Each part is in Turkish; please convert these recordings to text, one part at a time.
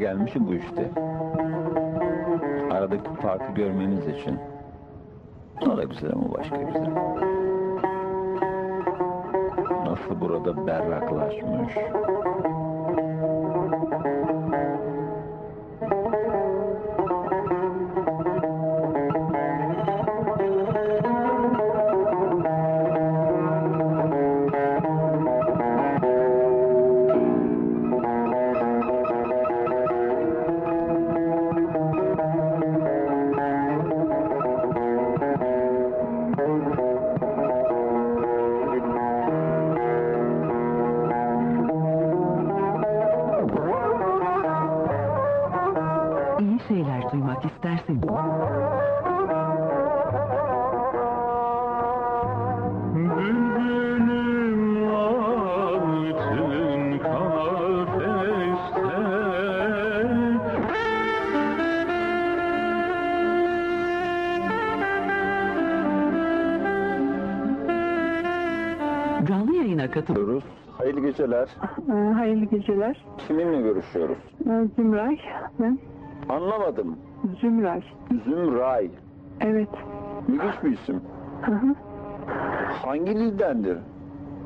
zarifi, zarif hale gelmişi bu işte. Aradaki farkı görmeniz için. O da güzel ama başka güzel. Nasıl burada berraklaşmış. Geceler. Ee, Hayırlı geceler. Kiminle görüşüyoruz? Ee, Zümray. Ben Anlamadım. Zümray. Zümray. Evet. İlginç bir isim. Hı hı. Hangi dildendir?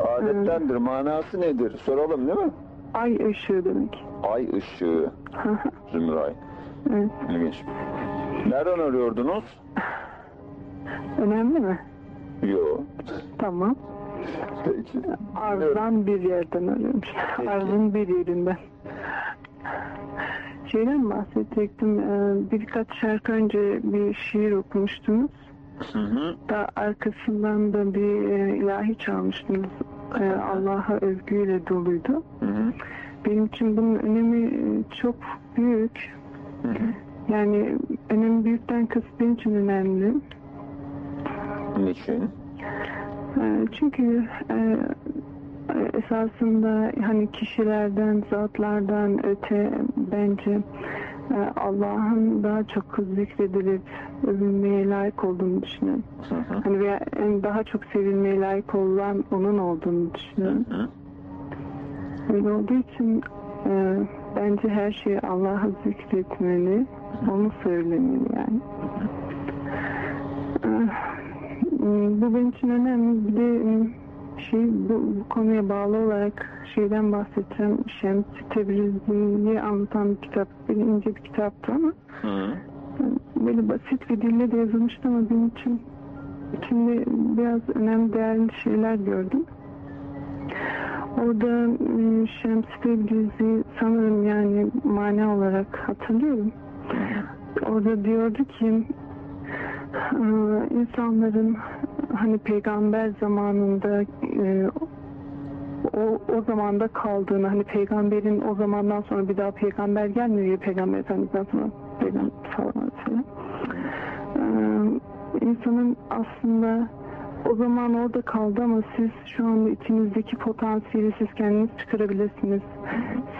Adettendir. Manası nedir? Soralım değil mi? Ay ışığı demek. Ay ışığı. Hı hı. Zümray. evet. İlginç. Nereden arıyordunuz? Önemli mi? Yo. Tamam. Arzdan bir yerden arıyorum. Arzın bir yerinden. Şeyden bahsedecektim. Ee, Birkaç şarkı önce bir şiir okumuştunuz. Hı hı. Da arkasından da bir e, ilahi çalmıştınız. Ee, Allah'a övgüyle doluydu. Hı hı. Benim için bunun önemi e, çok büyük. Hı hı. Yani önemi büyükten kasıt benim için önemli. Niçin? Ee, Çünkü e, esasında hani kişilerden, zatlardan öte bence e, Allah'ın daha çok zikredilip övülmeye layık olduğunu düşünüyorum. Hı hı. Hani veya daha çok sevilmeye layık olan onun olduğunu düşünüyorum. Hı. Öyle olduğu için e, bence her şeyi Allah'a zikretmeli, onu söylemeli yani. E, bu benim için önemli. Bir de e, şey bu, bu konuya bağlı olarak şeyden bahsedeceğim. Şems-i Tebrizi'yi anlatan bir kitap. Bir ince bir kitaptı ama Hı. böyle basit bir dille de yazılmıştı ama benim için içinde biraz önemli değerli şeyler gördüm. Orada e, Şems-i Tebrizi sanırım yani mana olarak hatırlıyorum. Orada diyordu ki insanların hani peygamber zamanında e, o, o zamanda kaldığını hani peygamberin o zamandan sonra bir daha peygamber gelmiyor ya peygamber efendimizden sonra peygamber falan filan. E, insanın aslında o zaman orada kaldı ama siz şu anda içinizdeki potansiyeli siz kendiniz çıkarabilirsiniz.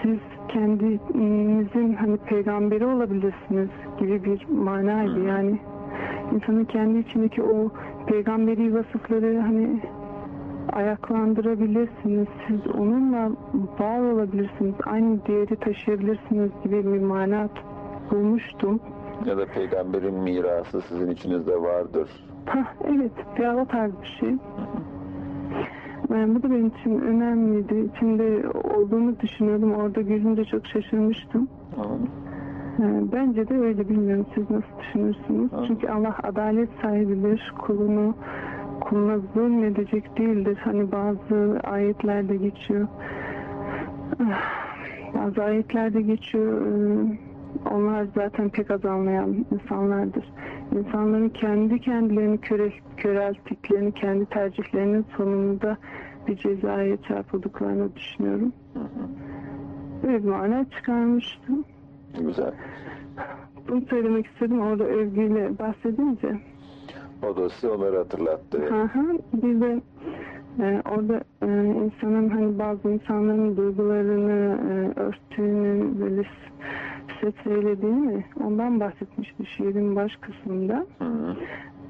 Siz kendinizin hani peygamberi olabilirsiniz gibi bir manaydı yani. İnsanın kendi içindeki o peygamberi vasıfları hani ayaklandırabilirsiniz. Siz onunla var olabilirsiniz. Aynı değeri taşıyabilirsiniz gibi bir mana bulmuştum. Ya da peygamberin mirası sizin içinizde vardır. Hah, evet, ya o tarz bir şey. Yani bu da benim için önemliydi. İçinde olduğunu düşünüyordum. Orada görünce çok şaşırmıştım. Anladım. Bence de öyle bilmiyorum. Siz nasıl düşünürsünüz? Hı. Çünkü Allah adalet sahibidir. Kulunu kuluna zulmedecek değildir. Hani bazı ayetlerde geçiyor. Ah, Bazı ayetlerde geçiyor. Ee, Onlar zaten pek az anlayan insanlardır. İnsanların kendi kendilerini köre, körelttiklerini, kendi tercihlerinin sonunda bir cezaya çarpıldıklarını düşünüyorum. Hı hı. Böyle bir mana çıkarmıştım. Güzel. Bunu söylemek istedim orada övgüyle bahsedince. O da size onları hatırlattı. Hı hı. Bir de e, orada e, insanın hani bazı insanların duygularını e, örttüğünü böyle streçlediğini ondan bahsetmişti şiirin baş kısmında. Hı hı.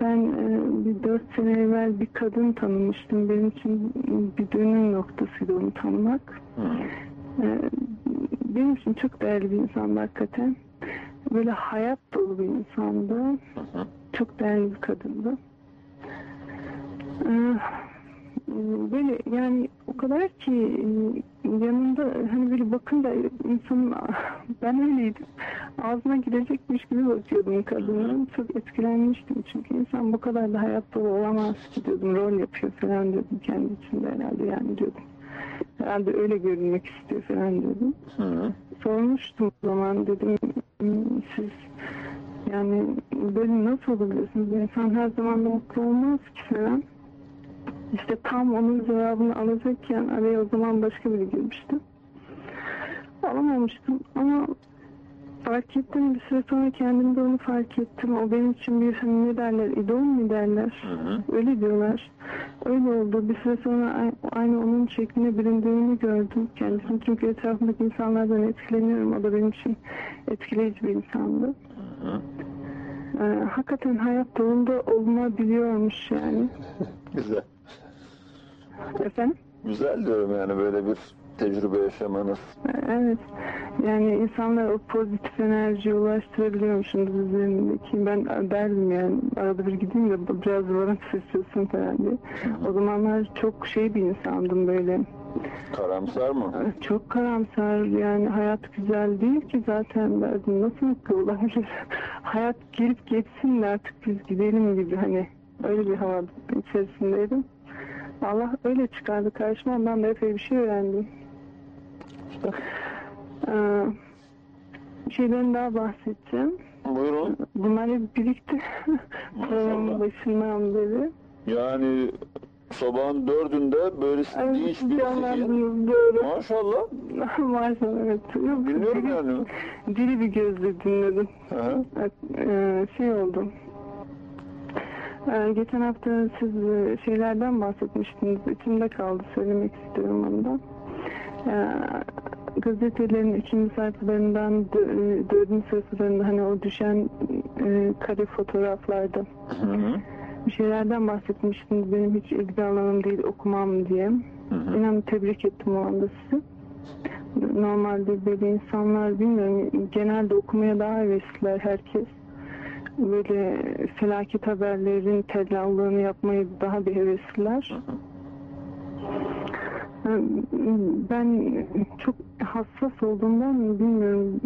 Ben e, bir dört sene evvel bir kadın tanımıştım. Benim için bir dönüm noktasıydı onu tanımak. Hı. E, benim için çok değerli bir insandı hakikaten. Böyle hayat dolu bir insandı. Hı hı. Çok değerli bir kadındı. Ee, böyle yani o kadar ki e, yanında hani böyle bakınca insanın ben öyleydim. Ağzına girecekmiş gibi bakıyordum kadının. Çok etkilenmiştim çünkü insan bu kadar da hayat dolu olamaz ki diyordum. Rol yapıyor falan diyordum kendi içimde herhalde yani diyordum. Herhalde öyle görünmek istiyor falan diyordum Hı. Hı. sormuştum o zaman dedim "Hmm, siz yani böyle nasıl olabiliyorsunuz insan her zaman da mutlu olmaz ki falan. İşte tam onun cevabını alacakken araya o zaman başka biri girmişti. Alamamıştım ama fark ettim bir süre sonra kendimde onu fark ettim o benim için bir hani ne derler idol mu derler Hı hı. Öyle diyorlar. Öyle oldu. Bir süre sonra aynı onun şekline büründüğünü gördüm kendisini. Çünkü etrafımdaki insanlardan etkileniyorum. O da benim için etkileyici bir insandı. Hı hı. Ee, hakikaten hayat yolunda olunabiliyormuş yani. Güzel. Efendim? Güzel diyorum yani böyle bir tecrübe yaşamanız. Ee, Evet. Yani insanlar o pozitif enerjiyi ulaştırabiliyormuşsunuz üzerindeki. Ben derdim yani arada bir gideyim de biraz varım istiyorsun falan diye. O zamanlar çok şey bir insandım böyle. Karamsar mı? Çok karamsar yani hayat güzel değil ki zaten derdim nasıl mutlu olabilir hayat gelip geçsin de artık biz gidelim gibi hani öyle bir hava içerisindeydim Allah öyle çıkardı karşıma ondan da epey bir şey öğrendim ee, bir şeyden daha bahsedeceğim Buyurun. bunlar hep birikti programın başından beri Yani sabahın dördünde böyle Evet, dinç bir zihin. canlandınız doğru Maşallah. Maşallah evet Yok, Dinliyorum diri- yani. diri bir gözle dinledim Hı hı. Evet, e, şey oldu. E, Geçen hafta siz e, şeylerden bahsetmiştiniz. İçimde kaldı. Söylemek istiyorum onu da. E, Gazetelerin ikinci sayfalarından e, dördüncü sayfalarında hani o düşen e, kare fotoğraflarda Hı hı. bir şeylerden bahsetmiştiniz. Benim hiç ilgi alanım değil okumam diye. Hı hı. İnan tebrik ettim o anda sizi. Normalde böyle insanlar bilmiyorum genelde okumaya daha hevesliler herkes. Böyle felaket haberlerin tellallığını yapmayı daha bir hevesliler. Ben çok hassas olduğumdan bilmiyorum.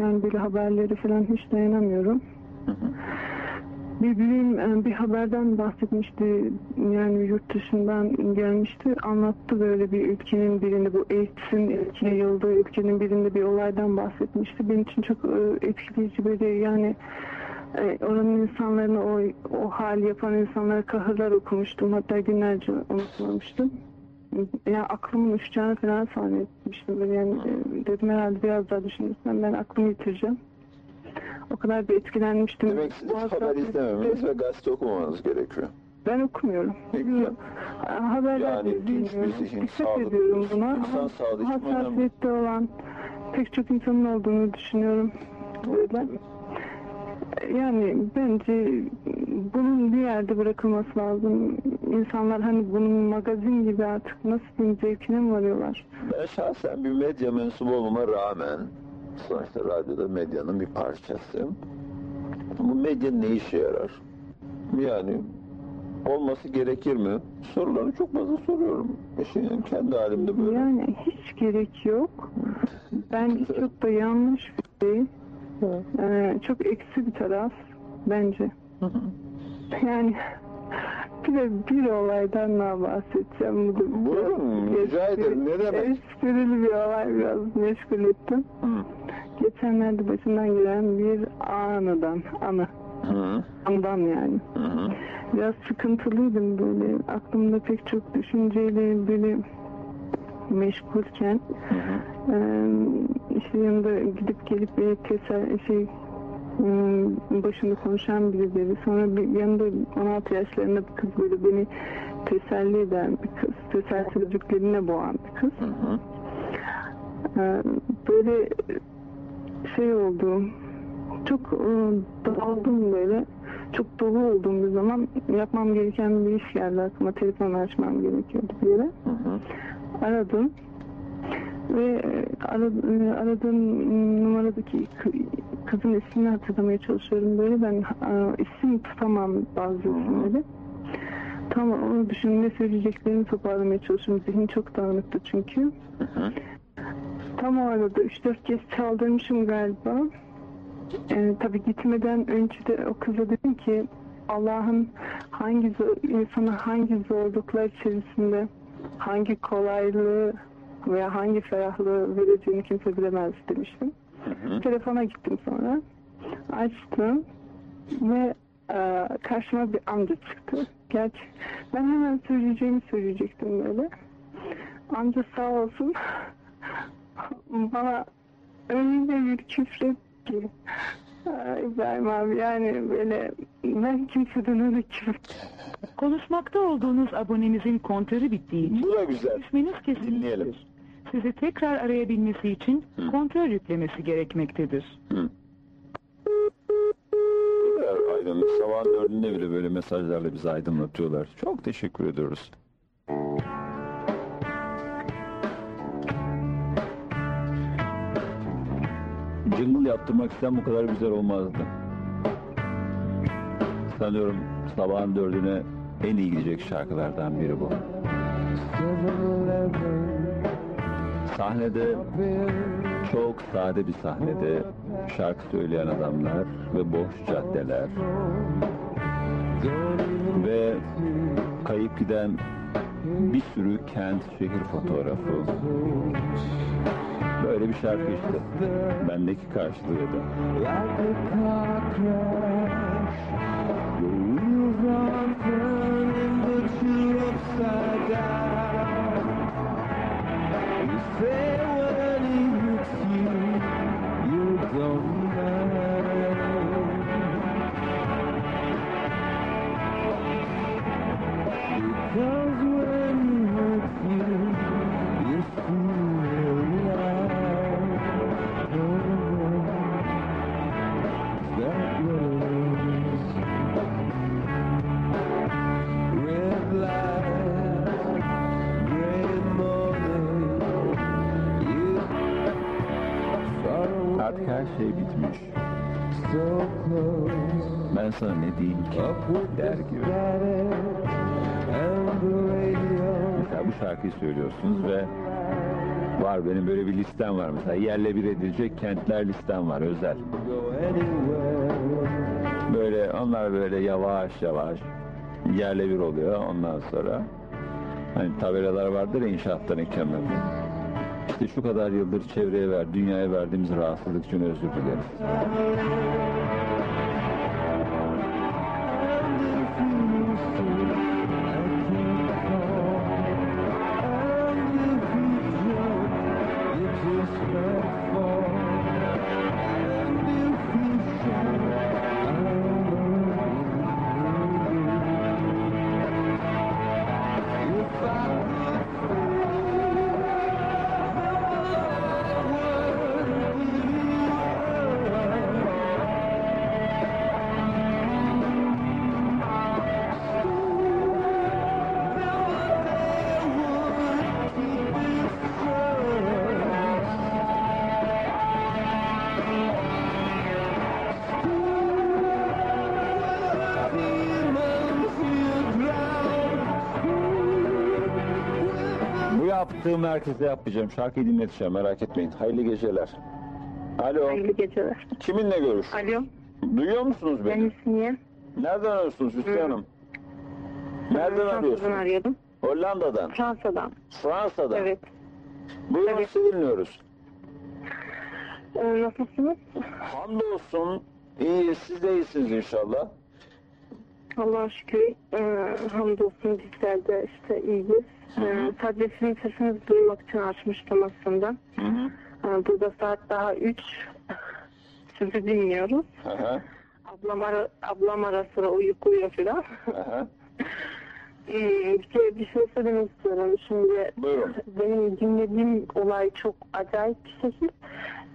Yani böyle haberleri falan hiç dayanamıyorum. Hı hı. Bir e, bir haberden bahsetmişti. Yani yurt dışından gelmişti. Anlattı böyle bir ülkenin birinde bu AIDS'in etki yayıldığı ülkenin birinde bir olaydan bahsetmişti. Benim için çok e, etkileyici böyle yani e, oranın insanlarına o, o hal yapan insanlara kahırlar okumuştum. Hatta günlerce unutmamıştım. Yani aklımın uçacağını falan zannetmiştim. Yani dedim herhalde biraz daha düşünürsem ben aklımı yitireceğim. O kadar bir etkilenmiştim. Demek siz Bu haber izlememeniz ve gazete okumamanız gerekiyor. Ben okumuyorum. Ne güzel. Haberler Yani dinç bir zihin, Dikkat sağlıklı buna. insan sağlığı için önemli. Hassasiyette olan pek çok insanın olduğunu düşünüyorum. Böyle. Yani bence bunun bir yerde bırakılması lazım. İnsanlar hani bunun magazin gibi artık nasıl diyeyim zevkine mi varıyorlar? Ben şahsen bir medya mensubu olmama rağmen sonuçta radyoda medyanın bir parçası. Bu medya ne işe yarar? Yani olması gerekir mi? Soruları çok fazla soruyorum. Şimdi kendi halimde böyle. Yani hiç gerek yok. Bence çok da yanlış bir şey. Ee, çok eksi bir taraf bence. Hı hı. Yani bir de bir olaydan daha bahsedeceğim. Bu da Buyurun, biraz rica ederim. Ne demek? Esprili bir olay biraz meşgul ettim. Hı. Geçenlerde başından gelen bir anıdan, anı. Hı. Andan yani. Hı hı. Biraz sıkıntılıydım böyle. Aklımda pek çok düşünceyle böyle meşgulken Hı hı. işte yanında gidip gelip bir tesel şey başında konuşan birileri. Sonra bir yanında 16 yaşlarında bir kız böyle beni teselli eden bir kız. Teselli sözcüklerine boğan bir kız. Hı hı. Böyle şey oldu. Çok e, daldım böyle. Çok dolu olduğum bir zaman yapmam gereken bir iş geldi aklıma. Telefon açmam gerekiyordu bir yere. Hı hı. Aradım. Ve e, ara- e, aradığım numaradaki kı- kızın ismini hatırlamaya çalışıyorum böyle. Ben e, isim tutamam bazı isimleri. Tam onu düşün ne söyleyeceklerini toparlamaya çalışıyorum. Zihnim çok dağınıktı çünkü. Hı hı. Tam o arada 3-4 kez çaldırmışım galiba. Ee, tabii gitmeden önce de o kıza dedim ki Allah'ın hangi zor- insana hangi zorluklar içerisinde hangi kolaylığı veya hangi ferahlığı vereceğini kimse bilemez demiştim. Hı hı. Telefona gittim sonra. Açtım ve e, karşıma bir amca çıktı. Gerçi ben hemen söyleyeceğimi söyleyecektim böyle. Amca sağ olsun bana öyle bir küfret ki İbrahim abi yani böyle ben kimseden öyle küfür Konuşmakta olduğunuz abonemizin kontörü bittiği için Bu da güzel. Dinleyelim. Sizi tekrar arayabilmesi için Hı. kontör yüklemesi gerekmektedir. Hı. Güzel, Aydınlık sabahın dördünde bile böyle mesajlarla bizi aydınlatıyorlar. Çok teşekkür ediyoruz. Jingle yaptırmak isteyen bu kadar güzel olmazdı. Sanıyorum sabahın dördüne en iyi gidecek şarkılardan biri bu. Sahnede çok sade bir sahnede şarkı söyleyen adamlar ve boş caddeler ve kayıp giden bir sürü kent şehir fotoğrafı. Böyle bir şarkı işte. Bendeki karşılığıydı. Artık Sana ne diyeyim ki der gibi. Mesela bu şarkıyı söylüyorsunuz ve var benim böyle bir listem var mesela yerle bir edilecek kentler listem var özel. Böyle onlar böyle yavaş yavaş yerle bir oluyor ondan sonra hani tabelalar vardır ya inşaatların kenarında. İşte şu kadar yıldır çevreye ver, dünyaya verdiğimiz rahatsızlık için özür dileriz. Bu yaptığım herkese yapmayacağım. Şarkıyı dinleteceğim merak etmeyin. Hayırlı geceler. Alo. Hayırlı geceler. Kiminle görüş? Alo, Duyuyor musunuz ben beni? Hüsniye. Nereden arıyorsunuz Hüsnü Hı. Hanım? Nereden Fransa'dan arıyorsunuz? arıyordum. Hollanda'dan. Fransa'dan. Fransa'dan. Evet. Buyurun Evet. sizi dinliyoruz. Ee, nasılsınız? Hamdolsun. İyi, siz de iyisiniz inşallah. Allah'a şükür. Ee, hamdolsun bizler de işte iyiyiz. Ee, sadece sizin sesinizi duymak için açmıştım aslında. Hı hı. Ee, burada saat daha 3. Sizi dinliyoruz. Hı hı. Ablam ara, ablam ara sıra uykuyor filan. hı hı. Hmm, bir şey, bir şey söylemek istiyorum. Şimdi Buyurun. benim dinlediğim olay çok acayip bir şekil.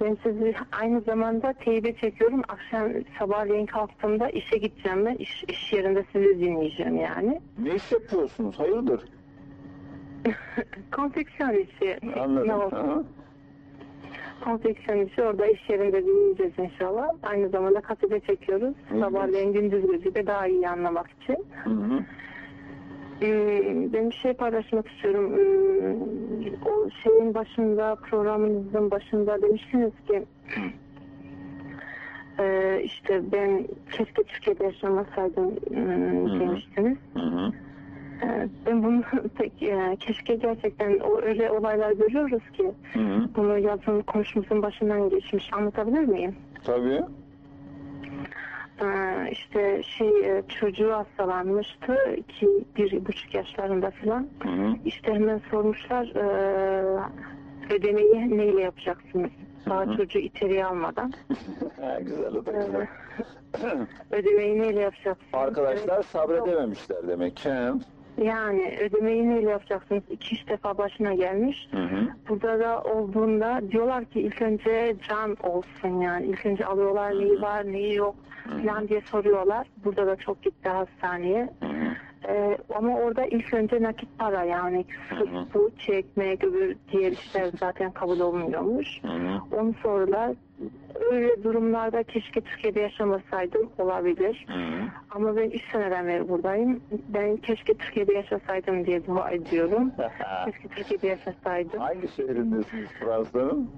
Ben sizi aynı zamanda teybe çekiyorum. Akşam sabahleyin kalktığımda işe gideceğim ve iş, iş yerinde sizi dinleyeceğim yani. Ne iş yapıyorsunuz? Hayırdır? Konfeksiyon işi. Anladım. hı. 18 senesi orada iş yerinde dinleyeceğiz inşallah. Aynı zamanda kasete çekiyoruz. İlginç. Sabahleyin gündüz gözü de daha iyi anlamak için. Hı hı. Ee, ben bir şey paylaşmak istiyorum. Ee, o şeyin başında, programınızın başında demiştiniz ki e, işte ben keşke Türkiye'de yaşamasaydım ım, hı. demiştiniz. Hı hı. Ee, Ben bunu pek e, keşke gerçekten o öyle olaylar görüyoruz ki Hı hı. bunu yazın konuşmamızın başından geçmiş anlatabilir miyim? Tabii. Ee, işte şey e, çocuğu hastalanmıştı ki bir buçuk yaşlarında falan. Hı hı. İşte hemen sormuşlar e, ödemeyi neyle yapacaksınız? Daha Hı çocuğu içeriye almadan. Ha, güzel o da güzel. ödemeyi neyle yapacaksınız? Arkadaşlar sabredememişler demek ki. Yani ödemeyi neyle yapacaksınız? İki üç defa başına gelmiş. Hı hı. Burada da olduğunda diyorlar ki ilk önce can olsun yani. İlk önce alıyorlar neyi var neyi yok falan diye soruyorlar. Burada da çok gitti hastaneye. Hı hı. Ee, ama orada ilk önce nakit para yani bu çekmek öbür diğer işler zaten kabul olmuyormuş. Hı hı. Onu sorular. Öyle durumlarda keşke Türkiye'de yaşamasaydım olabilir. Hı hı. Ama ben 3 seneden beri buradayım. Ben keşke Türkiye'de yaşasaydım diye dua ediyorum. keşke Türkiye'de yaşasaydım. Hangi şehrindesiniz Fransa'nın?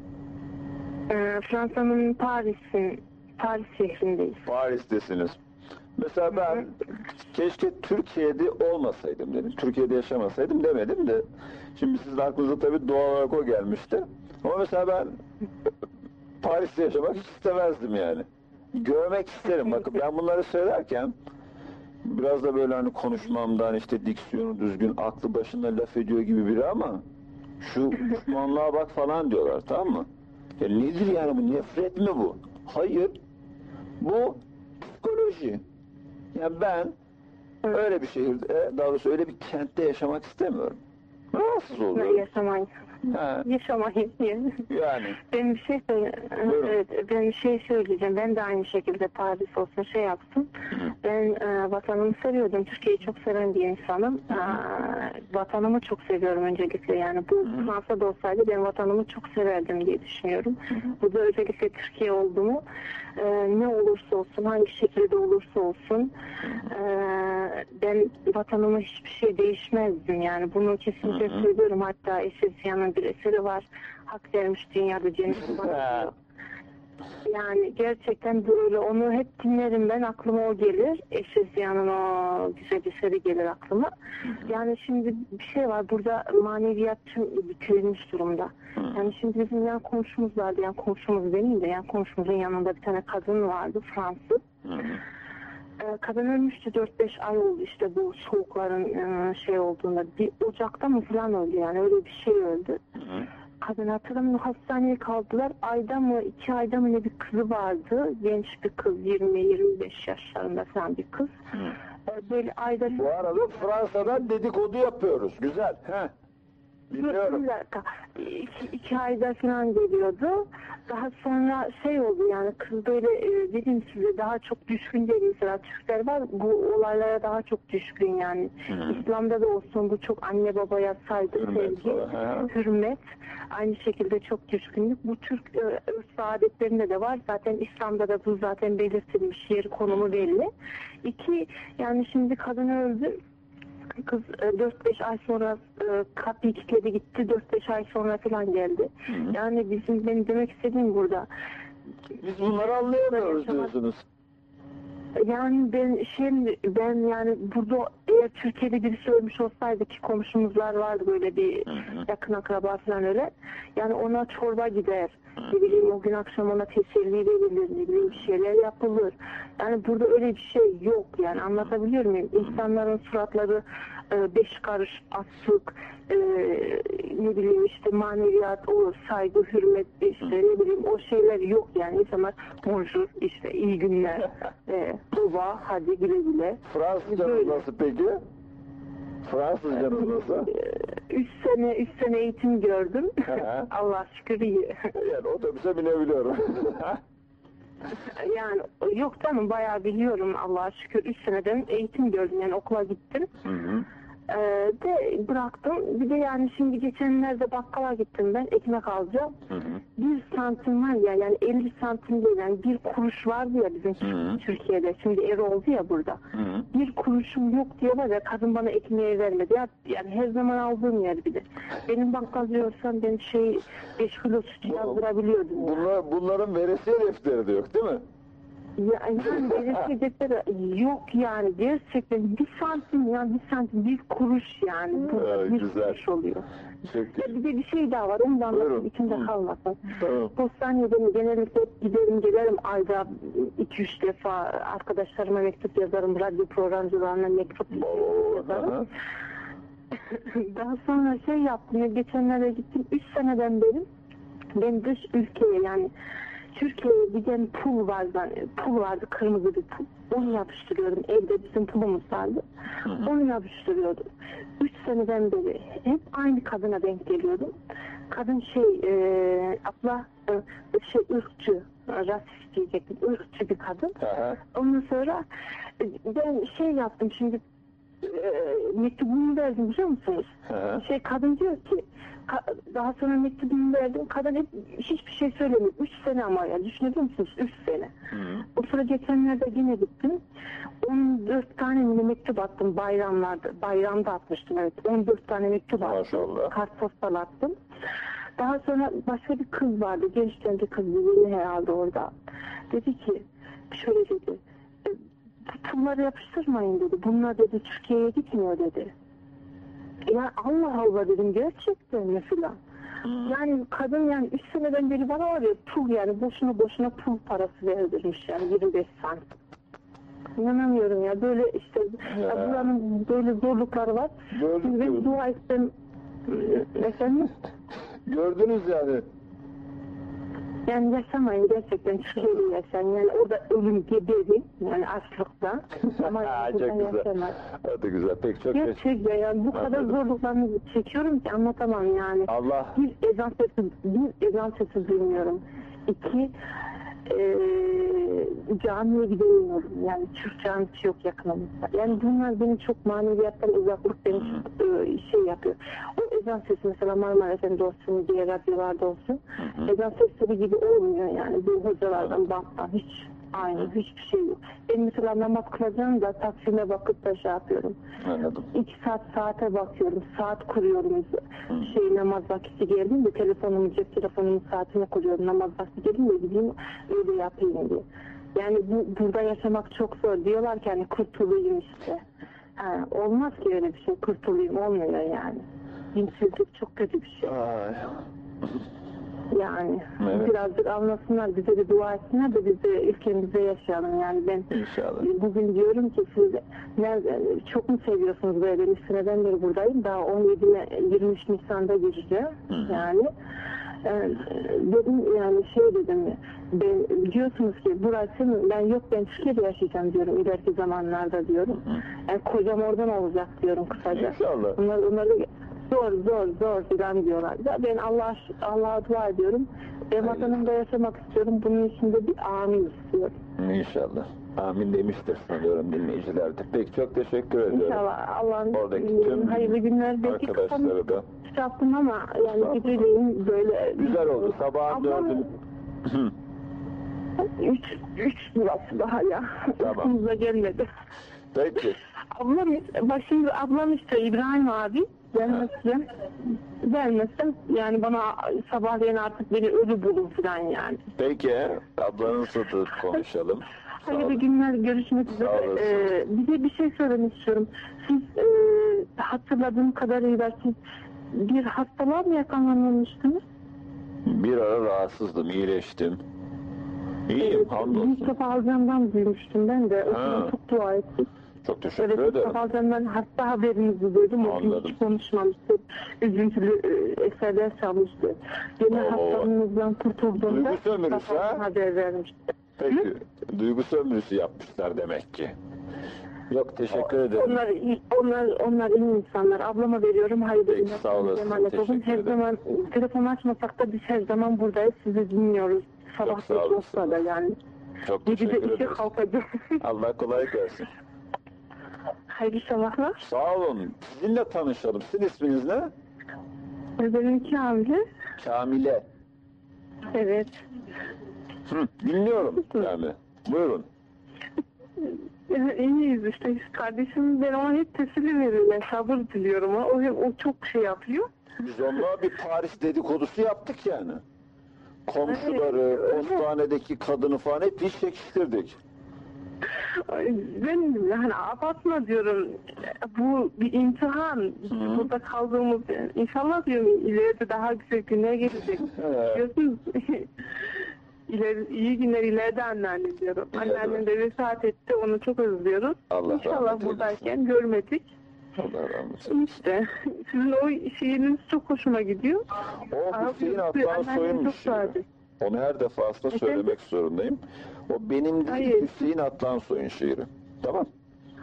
Ee, Fransa'nın Paris'in Paris şehrindeyiz. Paris'tesiniz. Mesela ben keşke Türkiye'de olmasaydım dedim. Türkiye'de yaşamasaydım demedim de. Şimdi sizin aklınıza tabii doğal olarak o gelmişti. Ama mesela ben Paris'te yaşamak istemezdim yani. Görmek isterim. Bakın ben bunları söylerken biraz da böyle hani konuşmamdan işte diksiyonu düzgün, aklı başında laf ediyor gibi biri ama şu düşmanlığa bak falan diyorlar tamam mı? Ya nedir yani bu? Nefret mi bu? Hayır. Bu psikoloji. Yani ben öyle bir şehirde, daha doğrusu öyle bir kentte yaşamak istemiyorum. Rahatsız oluyorum. Yaşamayın. Ha, Yaşamayın diye. yani. Ben bir şey söyle, Buyurun. evet, ben bir şey söyleyeceğim. Ben de aynı şekilde Paris olsun şey yaptım. Ben e, vatanımı seviyordum. Türkiye'yi çok seven bir insanım. E, vatanımı çok seviyorum öncelikle. Yani bu Fransa'da olsaydı ben vatanımı çok severdim diye düşünüyorum. Bu da özellikle Türkiye olduğumu e, ne olursa olsun, hangi şekilde olursa olsun e, ben vatanıma hiçbir şey değişmezdim. Yani bunu kesinlikle söylüyorum. Hatta Eşrefyan'ın bir eseri var. Hak vermiş dünyada cennet. Yani gerçekten böyle onu hep dinlerim ben aklıma o gelir. Eşrefyan'ın o güzel eseri gelir aklıma. Yani şimdi bir şey var burada maneviyat tüm bitirilmiş durumda. Yani şimdi bizim yan komşumuz vardı. Yan komşumuz benim de yan komşumuzun yanında bir tane kadın vardı Fransız. Ee, Kadın ölmüştü 4-5 ay oldu işte bu soğukların e, şey olduğunda. Bir Ocakta mı falan öldü yani öyle bir şey öldü. Hı. Kadın hatırlamıyorum hastaneye kaldılar. Ayda mı iki ayda mı ne bir kızı vardı. Genç bir kız 20-25 yaşlarında falan bir kız. Ee, Böyle ayda... Bu arada Fransa'dan dedikodu yapıyoruz. Güzel. He. Dinliyorum. Bir dakika. İki, iki ayda falan geliyordu. Daha sonra şey oldu yani kız böyle e, dedim size daha çok düşkün değil mesela Türkler var bu olaylara daha çok düşkün yani. Hı. İslam'da da olsun bu çok anne babaya saygı, Hürmet sevgi, hürmet. Aynı şekilde çok düşkünlük. Bu Türk e, örf ve adetlerinde de var. Zaten İslam'da da bu zaten belirtilmiş yeri konumu belli. İki yani şimdi kadın öldü. Kız e, 4-5 ay sonra e, kapıyı kilitledi gitti. 4-5 ay sonra falan geldi. Yani bizim benim demek istediğim burada. Biz bunları anlayamıyoruz diyorsunuz. Yani ben şimdi ben yani burada eğer Türkiye'de birisi ölmüş olsaydı ki komşumuzlar vardı böyle bir yakın akraba falan öyle. Yani ona çorba gider. Ne bileyim o gün akşam ona teselli verilir. Ne bileyim bir şeyler yapılır. Yani burada öyle bir şey yok yani anlatabiliyor muyum? İnsanların suratları e, beş karış asık e, ne bileyim işte maneviyat o saygı hürmet işte ne bileyim o şeyler yok yani insanlar bonjour işte iyi günler e, baba hadi güle güle Fransızcanız Böyle. nasıl peki? Fransızcanız nasıl? E, üç sene üç sene eğitim gördüm. Allah şükür iyi Yani otobüse binebiliyorum. yani yok canım bayağı biliyorum Allah'a şükür üç seneden eğitim gördüm yani okula gittim Hı hı. Ee, de bıraktım. Bir de yani şimdi geçenlerde bakkala gittim ben ekmek alacağım. Hı hı. Bir santim var ya yani 50 santim değil yani bir kuruş vardı ya bizim Hı. Türkiye'de. Şimdi er oldu ya burada. Hı hı. Bir kuruşum yok diyorlar ya kadın bana ekmeği vermedi. Ya, yani her zaman aldığım yer bir de. Benim bakkalcı olsam ben şey 5 kilo süt yazdırabiliyordum. ya. Bunlar, bunların veresiye defteri de yok değil mi? Ya, yani veresiye defteri yok yani gerçekten bir santim yani bir santim bir kuruş yani. Burada bir güzel. kuruş oluyor. Çok bir de bir şey daha var onu da anlatayım içimde kalmasın. Tamam. Postaneye ben genellikle giderim gelirim ayda 2-3 defa arkadaşlarıma mektup yazarım. Radyo programcılarına mektup yazarım. aha. Daha sonra şey yaptım. ya, Geçenlerde gittim. 3 seneden beri ben dış ülkeye yani Türkiye'ye giden pul vardı. Pul vardı. Kırmızı bir pul. Onu yapıştırıyordum. Evde bizim pulumuz vardı. Onu yapıştırıyordum. 3 seneden beri hep aynı kadına denk geliyordum. Kadın şey e, abla e, şey ırkçı rasist diyecektim. ırkçı bir kadın. Aha. Ondan sonra e, ben şey yaptım şimdi e, mektubumu verdim biliyor musunuz? Aha. Şey kadın diyor ki ka- daha sonra mektubumu verdim. Kadın hep hiçbir şey söylemiyor. Üç sene ama ya düşünebiliyor musunuz? Üç sene. Hı. O sıra geçenlerde yine gittim. 14 tane mi mektup attım bayramlarda. Bayramda atmıştım evet. 14 tane mektup attım. Maşallah. Kartpostal attım. Daha sonra başka bir kız vardı. Gençten bir kız. Yeni herhalde orada. Dedi ki şöyle dedi. "E, Bu pulları yapıştırmayın dedi. Bunlar dedi Türkiye'ye gitmiyor dedi. Ya Allah Allah dedim gerçekten mi filan. Yani kadın yani 3 seneden beri bana var ya pul yani boşuna boşuna pul parası verdirmiş yani 25 santim. İnanamıyorum ya böyle işte ya. Ya. buranın böyle zorlukları var. Gördük, Şimdi ben gördük. dua etsem efendim Gördünüz yani. Yani yaşamayın gerçekten Türkiye'de yaşayın yani orada ölüm geberin yani açlıkta ama Ha, çok güzel. Hadi güzel. Pek çok Gerçekten yani bu kadar Anladım. zorluklarını çekiyorum ki anlatamam yani. Allah Bir ezan sesi, bir ezan sesi duymuyorum. İki, eee camiye gidemiyorum. Yani Türk camisi yok yakınımızda. Yani bunlar beni çok maneviyattan uzaklık beni çok eee, şey yapıyor. O ezan sesi mesela Marmara Efendi olsun, diğer radyolarda olsun. Ezan sesleri gibi olmuyor yani. Bu hocalardan, banttan hiç aynı hiçbir şey yok. Ben mesela namaz kılacağım da takvime bakıp da şey yapıyorum. anladım. İki saat saate bakıyorum. Saat kuruyorum. Şey namaz vakti geldiğinde telefonumu cep telefonumun saatine kuruyorum. Namaz vakti geldiğinde gideyim öyle yapayım diye. Yani bu, burada yaşamak çok zor. Diyorlar ki hani kurtulayım işte. Ha, olmaz ki öyle bir şey. Kurtulayım olmuyor yani. Dinsizlik çok kötü bir şey. Ay. Yani Evet. birazcık anlasınlar, bize de dua etsinler de biz de ülkemizde yaşayalım. Yani ben İnşallah. Bugün diyorum ki siz nerede, çok mu seviyorsunuz böyle bir seneden beri buradayım. Daha 17 ne- 23 Nisan'da gireceğim. Yani e, dedim yani şey dedim ben, diyorsunuz ki burası ben yok ben Türkiye'de yaşayacağım diyorum ileriki zamanlarda diyorum. Yani kocam oradan olacak diyorum kısaca. İnşallah. Onlar, onları zor zor zor filan diyorlar. Ya ben Allah Allah'a dua ediyorum. Ben vatanımda yaşamak istiyorum. Bunun için de bir amin istiyorum. İnşallah. Amin demiştir sanıyorum dinleyiciler de. Peki çok teşekkür ediyorum. İnşallah Allah'ın e, tüm hayırlı günler. Belki Arkadaşları da. çarptım ama yani geceleyin böyle... Güzel oldu. Sabahın dördün. Üç, üç burası daha ya. Tamam. Aklımıza gelmedi. Peki. Ablam, bak şimdi ablam işte İbrahim abi gelmezse gelmezse yani bana sabahleyin artık beni ölü bulun falan yani. Peki. Ablanın sıtı konuşalım. Hayırlı günler görüşmek üzere. Ee, bir de bir şey söylemek istiyorum. Siz e, hatırladığım kadarıyla siz bir hastalığa mı yakalanmıştınız? Bir ara rahatsızdım. iyileştim. İyiyim. Evet, Hamdolsun. Mustafa Alcan'dan duymuştum ben de. O Ha. çok dua ettim. Çok teşekkür Evet ederim. Mustafa Alcan'dan hasta haberinizi duydum. O gün Anladım. hiç konuşmamıştı. Üzüntülü e, eserler çalmıştı. Gene Oo. hastalığınızdan kurtulduğunda Duygu sömürüsü, ha? haber vermişti. Peki. Duygu sömürüsü yapmışlar demek ki. Yok teşekkür ederim. Onlar, onlar, onlar iyi insanlar. Ablama veriyorum. Hayırlı Peki, günler. sağ olasın. Teşekkür Her ederim. zaman telefon açmasak da biz her zaman buradayız. Sizi dinliyoruz. Sabah sağ geç olasın. olsa da yani. Çok teşekkür ederim. kalkacağız. Allah kolaylık versin. Hayırlı sabahlar. Sağ olun. Sizinle tanışalım. Sizin isminiz ne? Benimki hamile. Kamile. Evet. Hı, dinliyorum yani. Buyurun. Ya, iyiyiz işte. Kardeşim ben ona hep teselli veriyorum. Ben sabır diliyorum. O, o çok şey yapıyor. Biz onunla bir Paris dedikodusu yaptık yani. Komşuları, Evet. postanedeki kadını falan hep iş çekiştirdik. Ben hani abartma diyorum. Bu bir imtihan. Burada kaldığımız inşallah diyorum ileride daha güzel günler gelecek. Evet. Biliyorsunuz ileri, iyi günler ileride anneanne diyorum. Anneannem de vefat etti. Onu çok özlüyoruz. Allah İnşallah buradayken görmedik. Allah rahmet eylesin. İşte sizin o şiiriniz çok hoşuma gidiyor. O Hüseyin Atlan sadık. Onu her defasında Efendim? söylemek zorundayım. O benim değil Hayır. Hüseyin Atlan soyun şiiri. Tamam.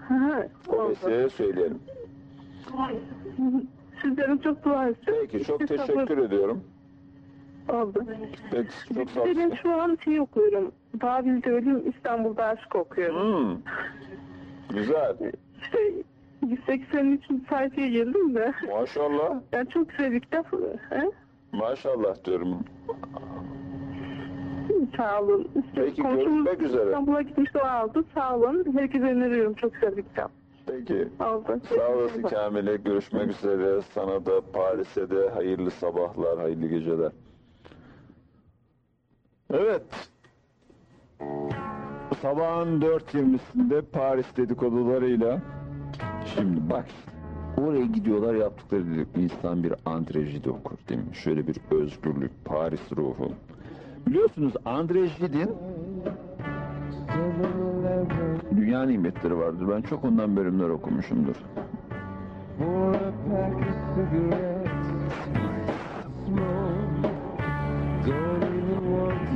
Ha, O vesileyle söyleyelim. Sizlerin çok dua etsin. Peki çok İşte teşekkür sabır ediyorum. Oldu. Peki çok sağ de ben olun. şu an şey okuyorum. Babil'de ölüm İstanbul'da aşk okuyorum. Hmm. Güzel. İşte 183. sayfaya girdim de. Maşallah. Yani çok kitap. He? Maşallah diyorum. Sağ olun. İşte Peki, görüşmek üzere. İstanbul'a gitmişti o aldı. Sağ olun. Herkese öneriyorum. Çok bir kitap. Peki. Oldu. Sağ olasın Kamil'e. Görüşmek üzere. Sana da Paris'e de hayırlı sabahlar, hayırlı geceler. Evet. Sabahın 4.20'sinde Paris dedikodularıyla şimdi bak oraya gidiyorlar yaptıkları dedik insan bir André Gide okur değil mi? Şöyle bir özgürlük, Paris ruhu. Biliyorsunuz André Gide'in Dünya nimetleri vardır. Ben çok ondan bölümler okumuşumdur.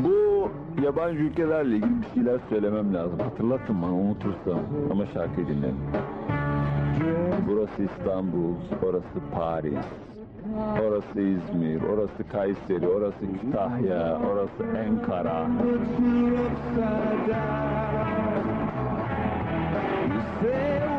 Bu yabancı ülkelerle ilgili bir şeyler söylemem lazım. Hatırlatın bana unutursam. Ama şarkıyı dinleyin. Burası İstanbul, orası Paris, orası İzmir, orası Kayseri, orası Kütahya, orası Ankara. say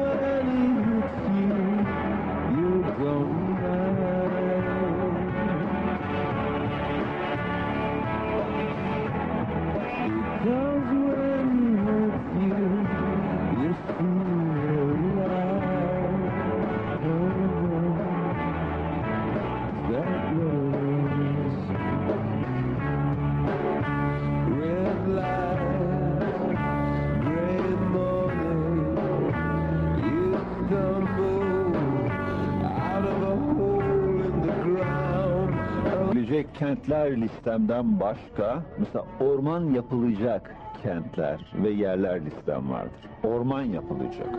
Yapılacak kentler listemden başka, mesela orman yapılacak kentler ve yerler listem vardır. Orman yapılacak.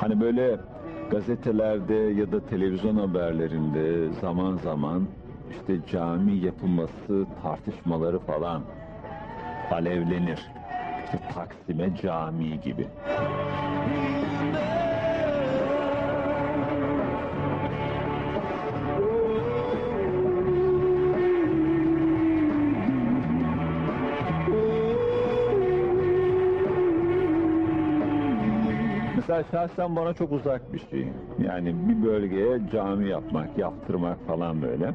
Hani böyle gazetelerde ya da televizyon haberlerinde zaman zaman işte cami yapılması tartışmaları falan alevlenir. İşte Taksim'e cami gibi. Mesela şahsen bana çok uzak bir şey. Yani bir bölgeye cami yapmak, yaptırmak falan böyle.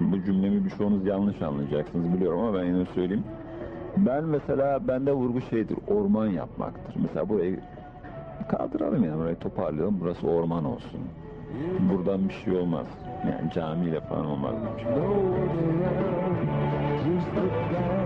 Bu cümlemi birçoğunuz yanlış anlayacaksınız biliyorum ama ben yine söyleyeyim. Ben mesela bende vurgu şeydir, orman yapmaktır. Mesela burayı kaldıralım yani burayı toparlayalım, burası orman olsun. Buradan bir şey olmaz. Yani camiyle falan olmaz. Just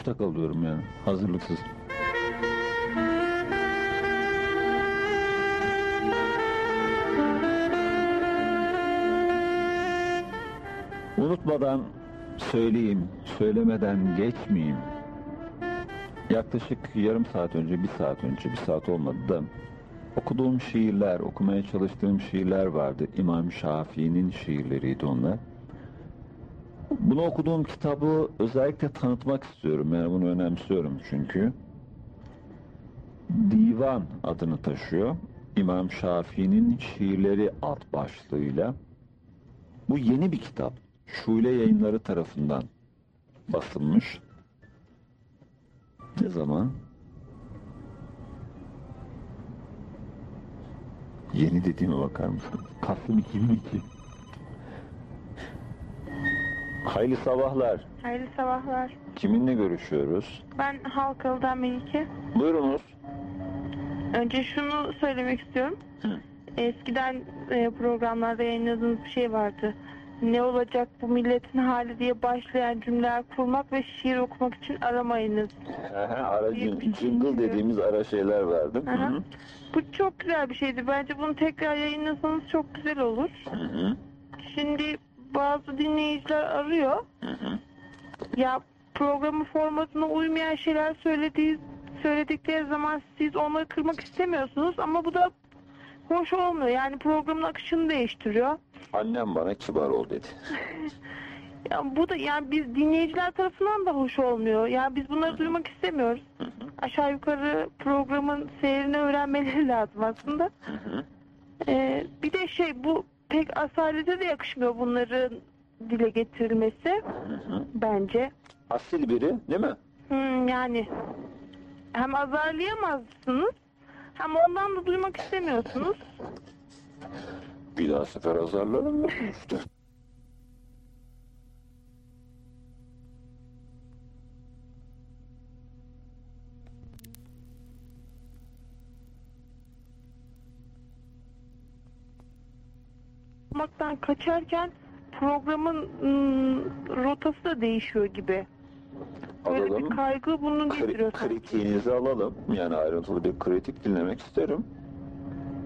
boşta kalıyorum yani. Hazırlıksız. Unutmadan söyleyeyim, söylemeden geçmeyeyim. Yaklaşık yarım saat önce, bir saat önce, bir saat olmadı da okuduğum şiirler, okumaya çalıştığım şiirler vardı. İmam Şafii'nin şiirleriydi onlar. Bunu okuduğum kitabı özellikle tanıtmak istiyorum. Yani bunu önemsiyorum çünkü. Divan adını taşıyor. İmam Şafii'nin şiirleri alt başlığıyla. Bu yeni bir kitap. Şule yayınları tarafından basılmış. Ne zaman? Yeni dediğime bakar mısın? Kasım 2002. Hayırlı sabahlar. Hayırlı sabahlar. Kiminle görüşüyoruz? Ben Halkalı'dan Melike. Buyurunuz. Önce şunu söylemek istiyorum. Hı. Eskiden e, programlarda yayınladığınız bir şey vardı. Ne olacak bu milletin hali diye başlayan cümleler kurmak ve şiir okumak için aramayınız. ara Büyük bir cin- jingle dediğimiz ara şeyler vardı. Hı hı. Bu çok güzel bir şeydi. Bence bunu tekrar yayınlasanız çok güzel olur. Hı hı. Şimdi bazı dinleyiciler arıyor. Hı hı. Ya programın formatına uymayan şeyler söylediği söyledikleri zaman siz onları kırmak istemiyorsunuz ama bu da hoş olmuyor. Yani programın akışını değiştiriyor. Annem bana kibar ol dedi. Ya bu da yani biz dinleyiciler tarafından da hoş olmuyor. Yani biz bunları duymak istemiyoruz. Aşağı yukarı programın seyrini öğrenmeleri lazım aslında. Hı hı. Ee, bir de şey bu pek asalete de yakışmıyor bunların dile getirilmesi Hı hı. bence. Asil biri değil mi? Hmm, yani hem azarlayamazsınız hem ondan da duymak istemiyorsunuz. Bir daha sefer azarlarım işte. Olmaktan kaçarken programın rotası da değişiyor gibi. Böyle bir Alalım. kaygı bunu getiriyor. kritiğinizi alalım. Yani ayrıntılı bir kritik dinlemek isterim.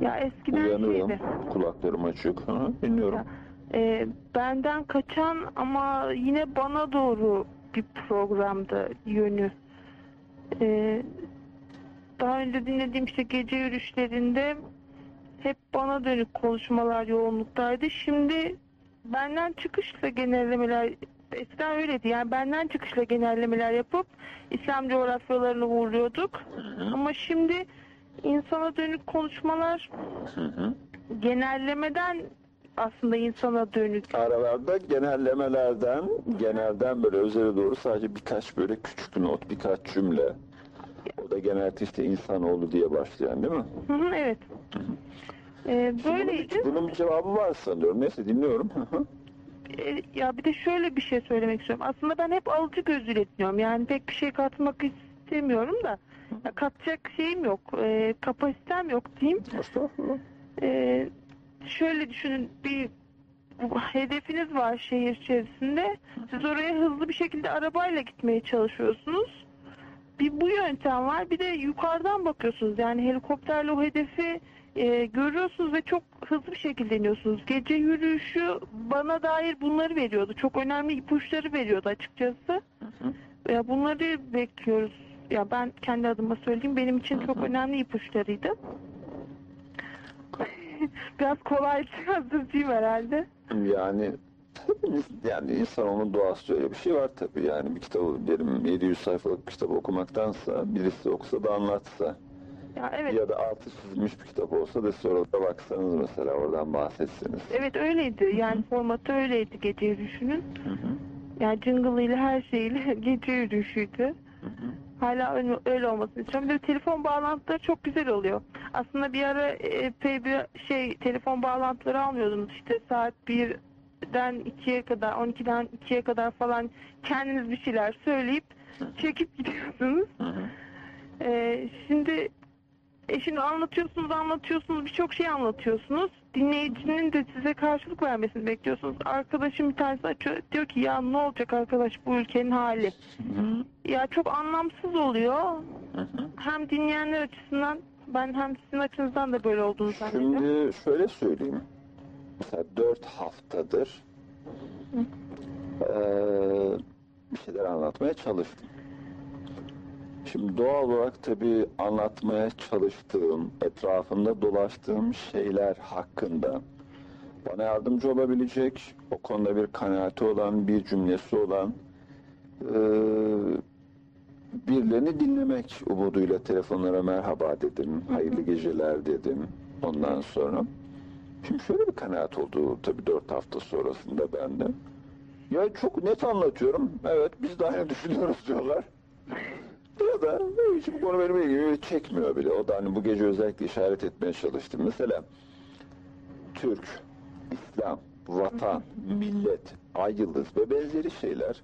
Ya eskiden Uyanırım. şeydi. Kulaklarım açık. Hı, dinliyorum. e, benden kaçan ama yine bana doğru bir programdı yönü. E, daha önce dinlediğim işte gece yürüyüşlerinde hep bana dönük konuşmalar yoğunluktaydı. Şimdi benden çıkışla genellemeler eskiden öyleydi. Yani benden çıkışla genellemeler yapıp İslam coğrafyalarını vuruyorduk. Ama şimdi insana dönük konuşmalar Hı hı. genellemeden aslında insana dönük. Aralarda genellemelerden, genelden böyle özele doğru sadece birkaç böyle küçük not, birkaç cümle. O da genelde işte insanoğlu diye başlayan değil mi? Hı hı, evet. Ee, Bunun böyleydi. bir, bunun bir cevabı var sanıyorum. Neyse dinliyorum. Ee, ya bir de şöyle bir şey söylemek istiyorum. Aslında ben hep alıcı gözüyle dinliyorum. Yani pek bir şey katmak istemiyorum da. Ya katacak şeyim yok. Ee, kapasitem yok diyeyim. Estağfurullah. Ee, şöyle düşünün bir hedefiniz var şehir içerisinde. Siz oraya hızlı bir şekilde arabayla gitmeye çalışıyorsunuz. Bir bu yöntem var. Bir de yukarıdan bakıyorsunuz. Yani helikopterle o hedefi e, görüyorsunuz ve çok hızlı bir şekilde iniyorsunuz. Gece yürüyüşü bana dair bunları veriyordu. Çok önemli ipuçları veriyordu açıkçası. Ya bunları bekliyoruz. Ya ben kendi adıma söyleyeyim. Benim için çok önemli ipuçlarıydı. Biraz kolay hazırcıyım herhalde. Yani yani insanoğlunun doğası öyle bir şey var tabii yani bir kitabı derim 700 sayfalık bir kitap okumaktansa birisi okusa da anlatsa Ya evet. ya da altı çizilmiş bir kitap olsa da sonra da baksanız mesela oradan bahsetseniz. Evet öyleydi. Yani formatı öyleydi gece yürüyüşünün. Yani jingle'ıyla her şeyle gece yürüyüşüydü. Hala öyle, öyle olmasını istiyorum. Bir telefon bağlantıları çok güzel oluyor. Aslında bir ara epey bir şey telefon bağlantıları almıyordunuz. İşte saat 1'den 2'ye kadar, 12'den 2'ye kadar falan kendiniz bir şeyler söyleyip çekip gidiyorsunuz. Ee, şimdi e şimdi anlatıyorsunuz anlatıyorsunuz birçok şey anlatıyorsunuz. Dinleyicinin de size karşılık vermesini bekliyorsunuz. Arkadaşım bir tanesi açıyor diyor ki ya ne olacak arkadaş bu ülkenin hali. Ya çok anlamsız oluyor. Hem dinleyenler açısından ben hem sizin açınızdan da böyle olduğunu zannediyorum. Şimdi şöyle söyleyeyim. Mesela dört haftadır eee, bir şeyler anlatmaya çalıştım. Şimdi doğal olarak tabii anlatmaya çalıştığım, etrafında dolaştığım şeyler hakkında bana yardımcı olabilecek, o konuda bir kanaati olan, bir cümlesi olan eee, birilerini dinlemek umuduyla telefonlara merhaba dedim, hayırlı geceler dedim ondan sonra. Şimdi şöyle bir kanaat oldu tabii dört hafta sonrasında bende. Ya çok net anlatıyorum. Evet biz de aynı düşünüyoruz diyorlar. Ya da hiç bu konu benim ilgimi çekmiyor bile. O da hani bu gece özellikle işaret etmeye çalıştım. Mesela Türk, İslam, vatan, millet, ay yıldız ve benzeri şeyler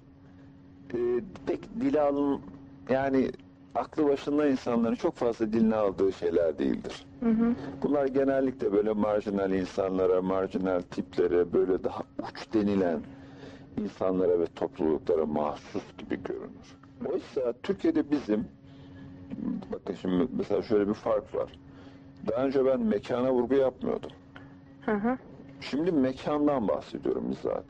e, pek dile alın yani aklı başında insanların çok fazla diline aldığı şeyler değildir. Hı hı. Bunlar genellikle böyle marjinal insanlara, marjinal tiplere, böyle daha uç denilen insanlara ve topluluklara mahsus gibi görünür. Oysa Türkiye'de bizim, bakın şimdi mesela şöyle bir fark var. Daha önce ben mekana vurgu yapmıyordum. Hı hı. Şimdi mekandan bahsediyorum bizzat.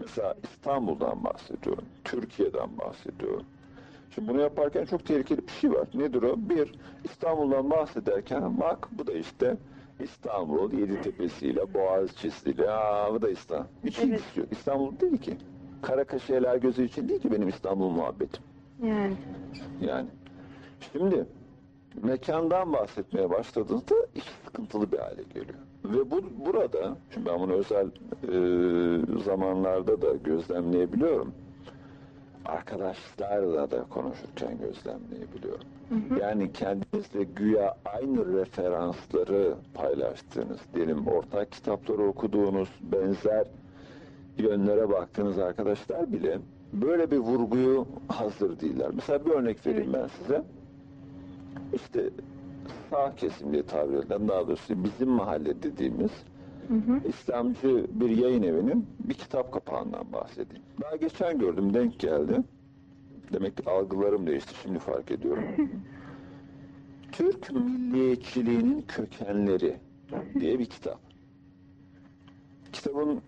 Mesela İstanbul'dan bahsediyorum, Türkiye'den bahsediyorum. Şimdi bunu yaparken çok tehlikeli bir şey var. Nedir o? Bir, İstanbul'dan bahsederken bak bu da işte İstanbul, Yeditepe'siyle, Boğaziçi'siyle, aa bu da İstanbul. Hiç Evet. ilgisi yok. İstanbul değil ki. Karakaşı helal gözü için değil ki benim İstanbul muhabbetim. Yani. Yani. Şimdi mekandan bahsetmeye başladığınızda iş sıkıntılı bir hale geliyor. Ve bu burada, şimdi ben bunu özel e, zamanlarda da gözlemleyebiliyorum. Arkadaşlarla da konuşurken gözlemleyebiliyorum. Yani kendinizle güya aynı referansları paylaştığınız, diyelim ortak kitapları okuduğunuz, benzer yönlere baktığınız arkadaşlar bile böyle bir vurguyu hazır değiller. Mesela bir örnek vereyim ben size. İşte sağ kesim diye tabir edilen daha doğrusu bizim mahalle dediğimiz Hı hı. İslamcı bir yayın evinin bir kitap kapağından bahsedeyim. Daha geçen gördüm, denk geldi. Demek ki algılarım değişti, şimdi fark ediyorum. Türk milliyetçiliğinin kökenleri diye bir kitap. Kitabın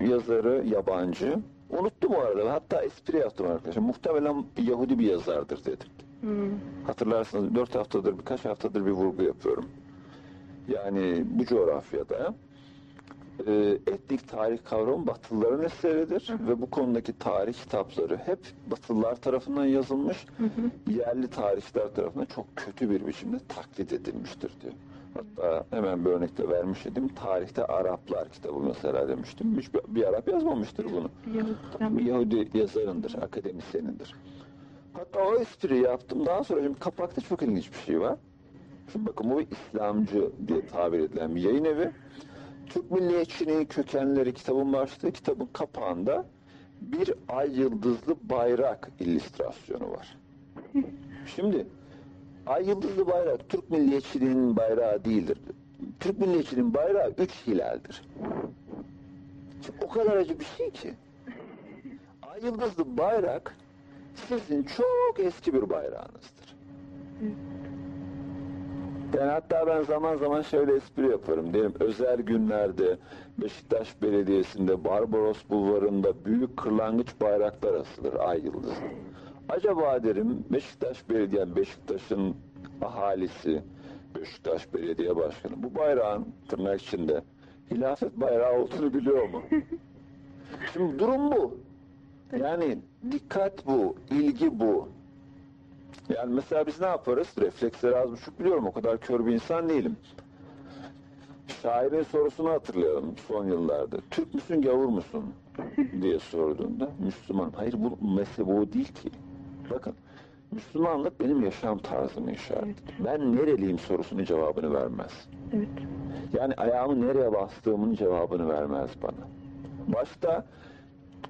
yazarı yabancı. Unuttum o arada. Hatta espri yaptım arkadaşlar. Muhtemelen bir Yahudi bir yazardır dedim. Hı. Hatırlarsınız dört haftadır, birkaç haftadır bir vurgu yapıyorum. Yani bu coğrafyada e, etnik tarih kavramı Batılıların eseridir ve bu konudaki tarih kitapları hep Batılılar tarafından yazılmış, yerli tarihçiler tarafından çok kötü bir biçimde taklit edilmiştir diyor. Hatta hemen bir örnekle vermiş idim. Tarihte Araplar kitabı mesela demiştim. Hiç bir, Arap yazmamıştır bunu. Yahudiden Bir Yahudi yazarındır, akademisyenindir. Hatta o espriyi yaptım. Daha sonra şimdi kapakta çok ilginç bir şey var. Şimdi bakın bu İslamcı diye tabir edilen bir yayın evi. Türk milliyetçiliği kökenleri kitabın başlığı, kitabın kapağında bir ay yıldızlı bayrak illüstrasyonu var. Şimdi ay yıldızlı bayrak Türk milliyetçiliğinin bayrağı değildir. Türk milliyetçiliğinin bayrağı üç hilaldir. Şimdi o kadar acı bir şey ki. Ay yıldızlı bayrak sizin çok eski bir bayrağınızdır. Yani hatta ben zaman zaman şöyle espri yaparım. Diyelim özel günlerde Beşiktaş Belediyesi'nde Barbaros Bulvarı'nda büyük kırlangıç bayraklar asılır ay yıldızı. Acaba derim Beşiktaş Belediye, Beşiktaş'ın ahalisi, Beşiktaş Belediye Başkanı bu bayrağın tırnak içinde hilafet bayrağı olduğunu biliyor mu? Şimdi durum bu. Yani dikkat bu, ilgi bu. Yani mesela biz ne yaparız? Refleksleri az buçuk biliyorum. O kadar kör bir insan değilim. Şairin sorusunu hatırlayalım son yıllarda. Türk müsün, gavur musun? diye sorduğunda Müslüman. Hayır bu mesele bu değil ki. Bakın Müslümanlık benim yaşam tarzımı işaret. Ben nereliyim sorusunun cevabını vermez. Evet. Yani ayağımı nereye bastığımın cevabını vermez bana. Başta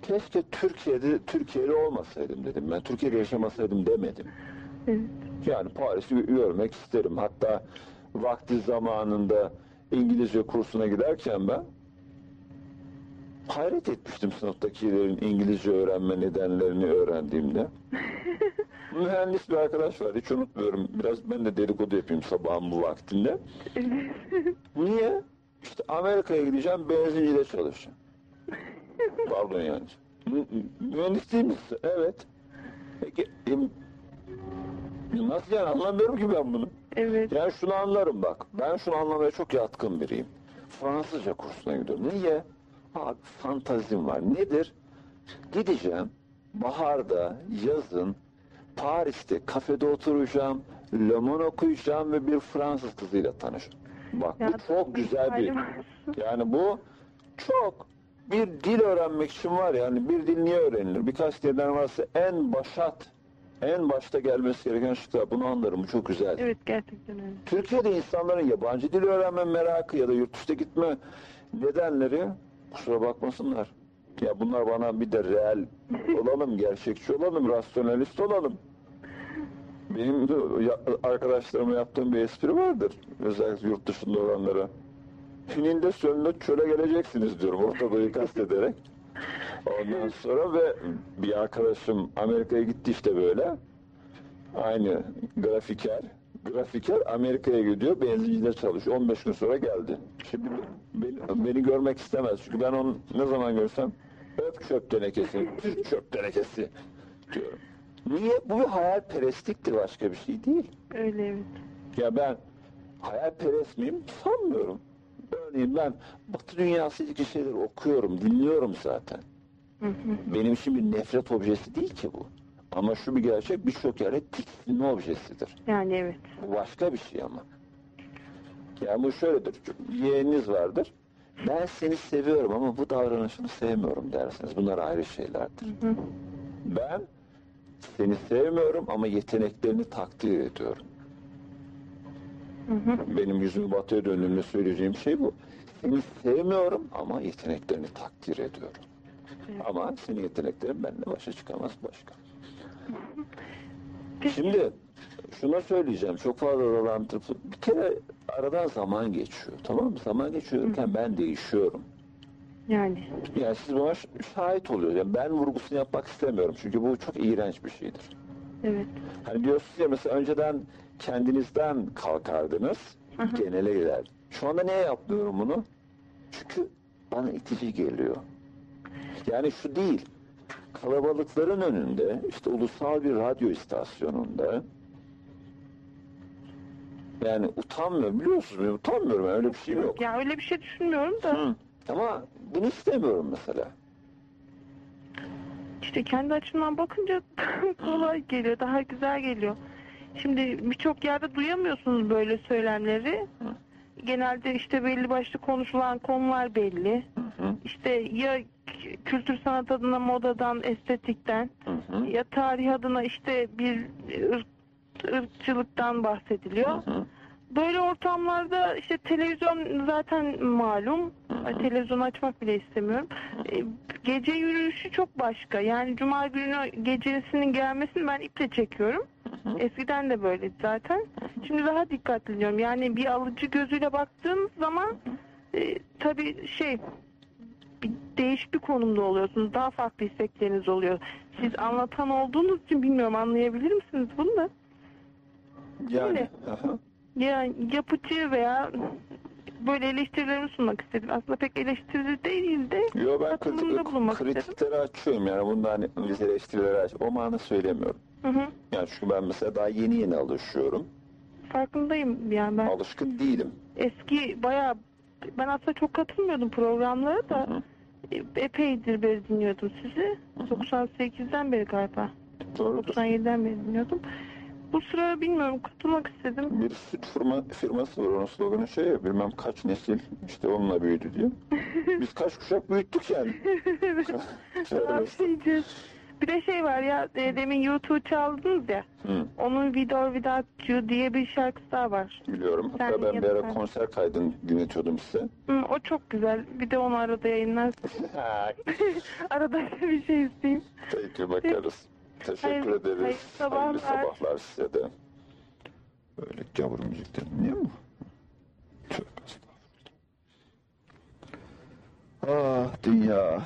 keşke Türkiye'de Türkiye'li olmasaydım dedim. Ben Türkiye'de yaşamasaydım demedim. Evet. Yani Paris'i görmek isterim. Hatta vakti zamanında İngilizce kursuna giderken ben hayret etmiştim sınıftakilerin İngilizce öğrenme nedenlerini öğrendiğimde. Mühendis bir arkadaş var hiç unutmuyorum. Biraz ben de dedikodu yapayım sabahın bu vaktinde. Niye? İşte Amerika'ya gideceğim benzincide çalışacağım. Pardon yani. Mü- Mühendis değil misin? Evet. Peki, Nasıl yani anlamıyorum ki ben bunu. Evet. Yani şunu anlarım bak. Ben şunu anlamaya çok yatkın biriyim. Fransızca kursuna gidiyorum. Niye? Abi fantazim var. Nedir? Gideceğim. Baharda, yazın, Paris'te kafede oturacağım. Le Monde okuyacağım ve bir Fransız kızıyla tanışacağım. Bak Ya, bu çok güzel bir... Yani bu çok bir dil öğrenmek için var yani bir dil niye öğrenilir? Birkaç neden varsa en başat, en başta gelmesi gereken şıklar. Bunu anlarım. Bu çok güzel. Evet gerçekten öyle. Türkiye'de insanların yabancı dil öğrenme merakı ya da yurt dışına gitme nedenleri kusura bakmasınlar. Ya bunlar bana bir de reel olalım, gerçekçi olalım, rasyonalist olalım. Benim de arkadaşlarıma yaptığım bir espri vardır. Özellikle yurt dışında olanlara. Fininde sonunda çöle geleceksiniz diyorum Orta Doğu'yu kastederek. Ondan sonra ve bir arkadaşım Amerika'ya gitti işte böyle. Aynı grafiker. Grafiker Amerika'ya gidiyor, benzincide çalışıyor. 15 gün sonra geldi. Şimdi beni, beni görmek istemez. Çünkü ben onu ne zaman görsem öp çöp tenekesi, çöp tenekesi diyorum. Niye? Bu bir hayalperestliktir başka bir şey değil. Öyle evet. Ya ben hayalperest miyim? Sanmıyorum. Örneğin ben Batı dünyası ilgili şeyler okuyorum, dinliyorum zaten. Hı hı. Benim için bir nefret objesi değil ki bu. Ama şu bir gerçek birçok yerde tiksinme objesidir. Yani evet. Bu başka bir şey ama. Yani bu şöyledir. Yeğeniniz vardır. Ben seni seviyorum ama bu davranışını sevmiyorum dersiniz. Bunlar ayrı şeylerdir. Hı hı. Ben seni sevmiyorum ama yeteneklerini takdir ediyorum. Hı hı. Benim yüzümü batıya döndüğümde söyleyeceğim şey bu. Seni sevmiyorum ama yeteneklerini takdir ediyorum. Evet. Ama senin yeteneklerin benimle başa çıkamaz başka. Şimdi şuna söyleyeceğim. Çok fazla dolandırıp bir kere aradan zaman geçiyor. Tamam mı? Zaman geçiyorken ben değişiyorum. Yani. Yani siz buna şahit oluyor. Yani ben vurgusunu yapmak istemiyorum. Çünkü bu çok iğrenç bir şeydir. Evet. Hani diyorsunuz ya mesela önceden kendinizden kalkardınız, Hı hı. genele gider. Şu anda niye yapmıyorum bunu? Çünkü bana itici geliyor. Yani şu değil, kalabalıkların önünde, işte ulusal bir radyo istasyonunda, yani utanmıyorum biliyorsunuz, ben utanmıyorum, öyle bir şey yok. Ya öyle bir şey düşünmüyorum da. Hı. Ama bunu istemiyorum mesela. İşte kendi açımdan bakınca kolay geliyor, daha güzel geliyor. Şimdi birçok yerde duyamıyorsunuz böyle söylemleri. Genelde işte belli başlı konuşulan konular belli. Hı hı, İşte ya kültür sanat adına modadan, estetikten hı hı, ya tarih adına işte bir ırk, ırkçılıktan bahsediliyor. hı hı. Böyle ortamlarda işte televizyon zaten malum. hı. Televizyon açmak bile istemiyorum. E, Gece yürüyüşü çok başka. Yani cuma günü gecesinin gelmesini ben iple çekiyorum. hı. Eskiden de böyle zaten. Şimdi daha dikkatli diyorum. Yani bir alıcı gözüyle baktığım zaman e, tabii şey bir değişik bir konumda oluyorsunuz. Daha farklı istekleriniz oluyor. Siz anlatan olduğunuz için bilmiyorum anlayabilir misiniz bunu da? Yani, aha. Ya yapıcı veya böyle eleştirilerimi sunmak istedim. Aslında pek eleştiri değil de Yo ben kritik, bulunmak istedim. kritikleri açıyorum yani bunda hani biz eleştirileri aç. O manada söylemiyorum. Hı hı. Yani çünkü ben mesela daha yeni yeni alışıyorum. Farkındayım yani ben Alışkın değilim. eski bayağı ben aslında çok katılmıyordum programlara da Hı hı. E, epeydir beri dinliyordum sizi. 98'den beri galiba. Doğrudur. 97'den beri dinliyordum. Bu sıra bilmiyorum katılmak istedim. Bir süt firma, firması var onun sloganı şey ya bilmem kaç nesil işte onunla büyüdü diyor. Biz kaç kuşak büyüttük yani. Mesela. yapacağız? Bir de şey var ya e, demin YouTube çaldınız ya. Hı, Onun Vidor Without You diye bir şarkısı daha var. biliyorum. Hatta Sen ben bir ara konser kaydını dinletiyordum size. Hı, o çok güzel. Bir de onu arada yayınlarsın. arada bir şey isteyeyim. Peki bakarız. Teşekkür Hayır- ederiz. hayırlı sabahlar. Hayırlı sabahlar size de. Böyle gavur müzik dinliyor mu? Tövbe estağfurullah. Ah dünya.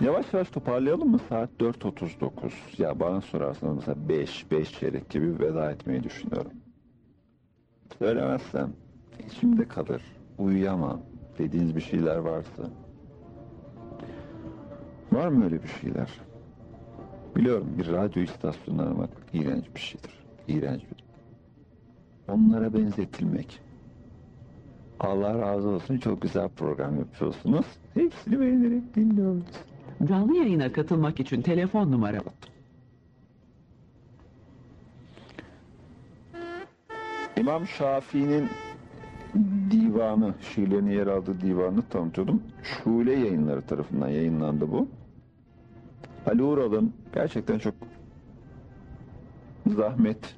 Yavaş yavaş toparlayalım mı? Saat 4.39. Ya bana sorarsanız mesela 5, 5 çeyrek gibi veda etmeyi düşünüyorum. Söylemezsem içimde kalır. Uyuyamam. Dediğiniz bir şeyler varsa. Var mı öyle bir şeyler? Biliyorum bir radyo istasyonu aramak iğrenç bir şeydir. iğrenç bir. Onlara benzetilmek. Allah razı olsun çok güzel program yapıyorsunuz. Hepsini beğenerek dinliyoruz. Canlı yayına katılmak için telefon numara. İmam Şafii'nin divanı, şiirlerin yer aldığı divanı tanıtıyordum. Şule yayınları tarafından yayınlandı bu. Ali Ural'ın gerçekten çok zahmet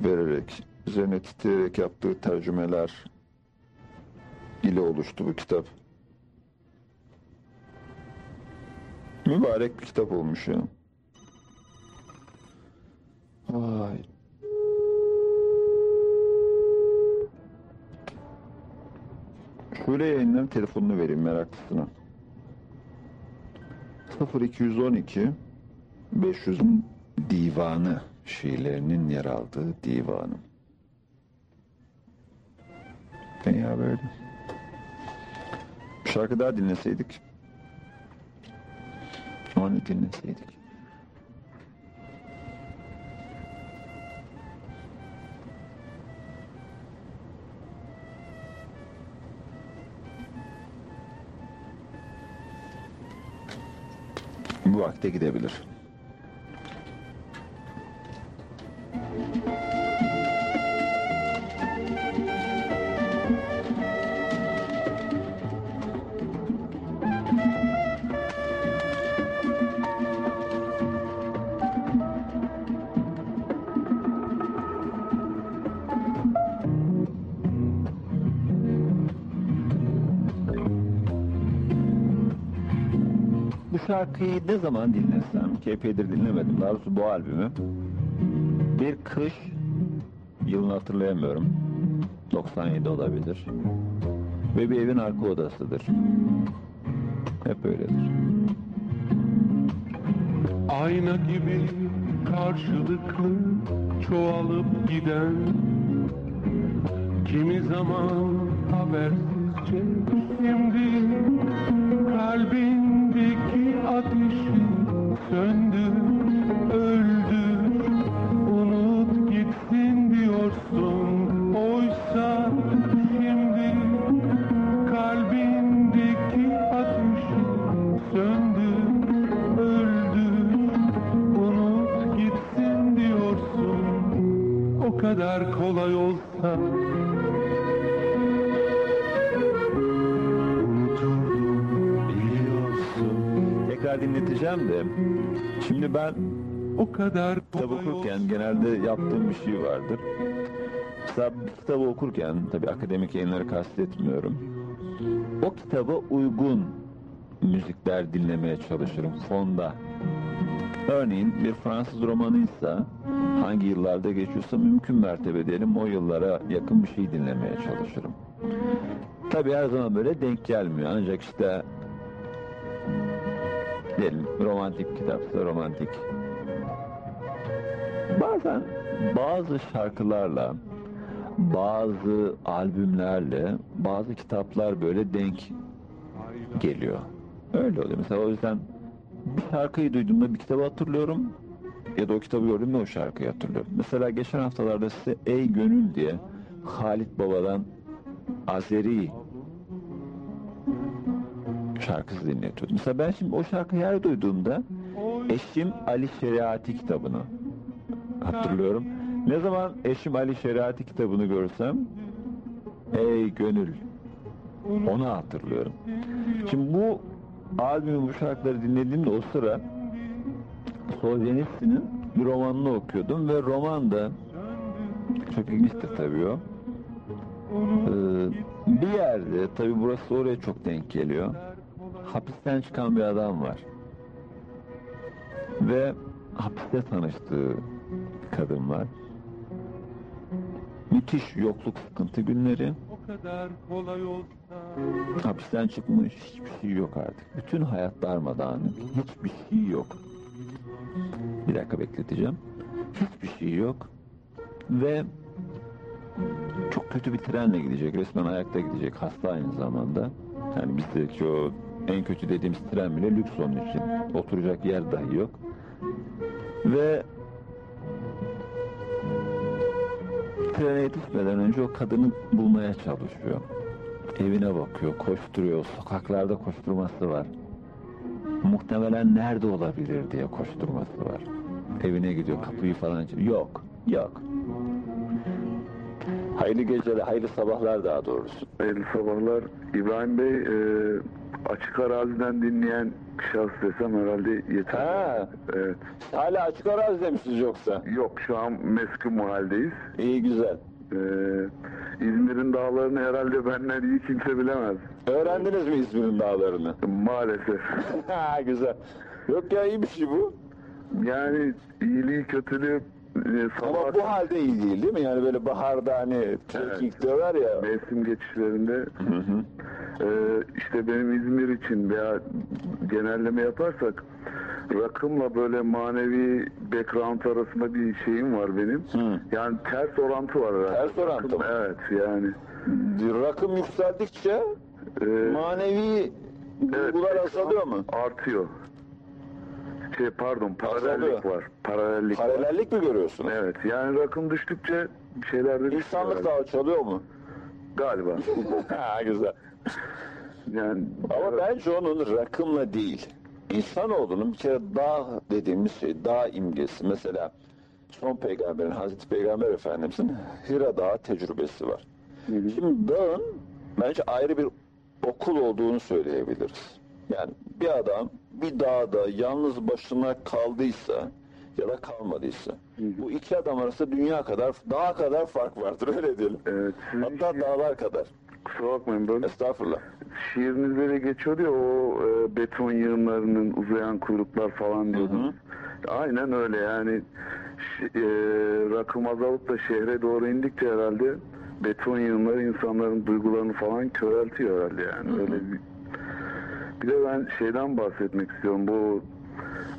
vererek, üzerine titreyerek yaptığı tercümeler ile oluştu bu kitap. Mübarek bir kitap olmuş ya. Vay. Şule yayınların telefonunu vereyim meraklısına. 0212 500 divanı şiirlerinin yer aldığı divanı. Ne ya böyle? Bir şarkı daha dinleseydik. Onu dinleseydik. Bu vakte gidebilir. Şarkıyı ne zaman dinlesem, ki epeydir dinlemedim, daha doğrusu bu albümü. Bir kış, yılını hatırlayamıyorum, 97 olabilir. Ve bir evin arka odasıdır. Hep öyledir. Ayna gibi karşılıklı çoğalıp giden Kimi zaman habersizce O kadar kitap kolay okurken olsa genelde yaptığım bir şey vardır. Bir kitabı okurken, tabii akademik yayınları kastetmiyorum. O kitaba uygun müzikler dinlemeye çalışırım fonda. Örneğin bir Fransız romanıysa hangi yıllarda geçiyorsa mümkün mertebe diyelim o yıllara yakın bir şey dinlemeye çalışırım. Tabii her zaman böyle denk gelmiyor ancak işte diyelim romantik kitapsa romantik Bazen bazı şarkılarla, bazı albümlerle, bazı kitaplar böyle denk geliyor. Öyle oluyor. Mesela o yüzden bir şarkıyı duyduğumda bir kitabı hatırlıyorum ya da o kitabı gördüğümde o şarkıyı hatırlıyorum. Mesela geçen haftalarda size Ey Gönül diye Halit Baba'dan Azeri şarkısı dinletiyordum. Mesela ben şimdi o şarkıyı her duyduğumda Eşim Ali Şeriati kitabını hatırlıyorum. Ne zaman Eşim Ali Şeriati kitabını görsem Ey Gönül onu hatırlıyorum. Şimdi bu albümü bu şarkıları dinlediğimde o sıra Solzhenitsyn'in bir romanını okuyordum ve romanda çok ilginçtir tabii o. Ee, bir yerde tabii burası oraya çok denk geliyor. Hapisten çıkan bir adam var. Ve hapiste tanıştığı bir kadın var. Müthiş yokluk sıkıntı günleri. o kadar kolay olsa Hapisten çıkmış hiçbir şey yok artık. Bütün hayat darmadağınık. Hiçbir şey yok. Bir dakika bekleteceğim. Hiçbir şey yok. Ve çok kötü bir trenle gidecek. Resmen ayakta gidecek. Hasta aynı zamanda. Yani bizdeki o en kötü dediğimiz tren bile lüks onun için. Oturacak yer dahi yok. Ve trene yetişmeden önce o kadını bulmaya çalışıyor. Evine bakıyor, koşturuyor, sokaklarda koşturması var. Muhtemelen nerede olabilir diye koşturması var. Evine gidiyor, kapıyı falan açıyor. Yok, yok. Hayırlı geceler, hayırlı sabahlar daha doğrusu. Hayırlı sabahlar. İbrahim Bey e, açık araziden dinleyen şahıs desem herhalde yeter. Ha. Evet. Hala açık arazide misiniz yoksa? Yok şu an meskun mahalledeyiz. İyi güzel. E, İzmir'in dağlarını herhalde benden iyi kimse bilemez. Öğrendiniz mi İzmir'in dağlarını? Maalesef. güzel. Yok ya iyi bir şey bu. Yani iyiliği kötülüğü sabah Ama bu halde iyi değil değil mi? Yani böyle baharda hani trekking diyorlar ya. mevsim geçişlerinde Hı hı. e, işte benim İzmir için veya genelleme yaparsak rakımla böyle manevi background arasında bir şeyim var benim. Hı. Yani ters orantı var herhalde. Ters orantı Rakım, mı? Evet yani. Rakım yükseldikçe E, manevi duygular background azalıyor mu? Artıyor. Şey pardon paralellik var. Paralellik. Paralellik mi görüyorsunuz? Evet yani rakım düştükçe bir şeyler de düşüyor İnsanlık herhalde. da alçalıyor mu? Galiba. ha güzel. Yani Ama bence onun rakımla değil. İnsanoğlunun bir kere dağ dediğimiz şey, dağ imgesi. Mesela son peygamberin, Hazreti Peygamber Efendimizin Hira Dağı tecrübesi var. Şimdi dağın bence ayrı bir okul olduğunu söyleyebiliriz. Yani bir adam bir dağda yalnız başına kaldıysa ya da kalmadıysa bu iki adam arasında dünya kadar, dağ kadar fark vardır öyle diyelim. Evet, Hatta şiir- dağlar kadar. kusura bakmayın böyle Estağfurullah. şiirinizde de geçiyordu ya o e, beton yığınlarının uzayan kuyruklar falan diyordunuz. Aynen öyle yani e, rakım azalıp da şehre doğru indikçe herhalde beton yığınları insanların duygularını falan köreltiyor herhalde yani öyle bir. Bir de ben şeyden bahsetmek istiyorum bu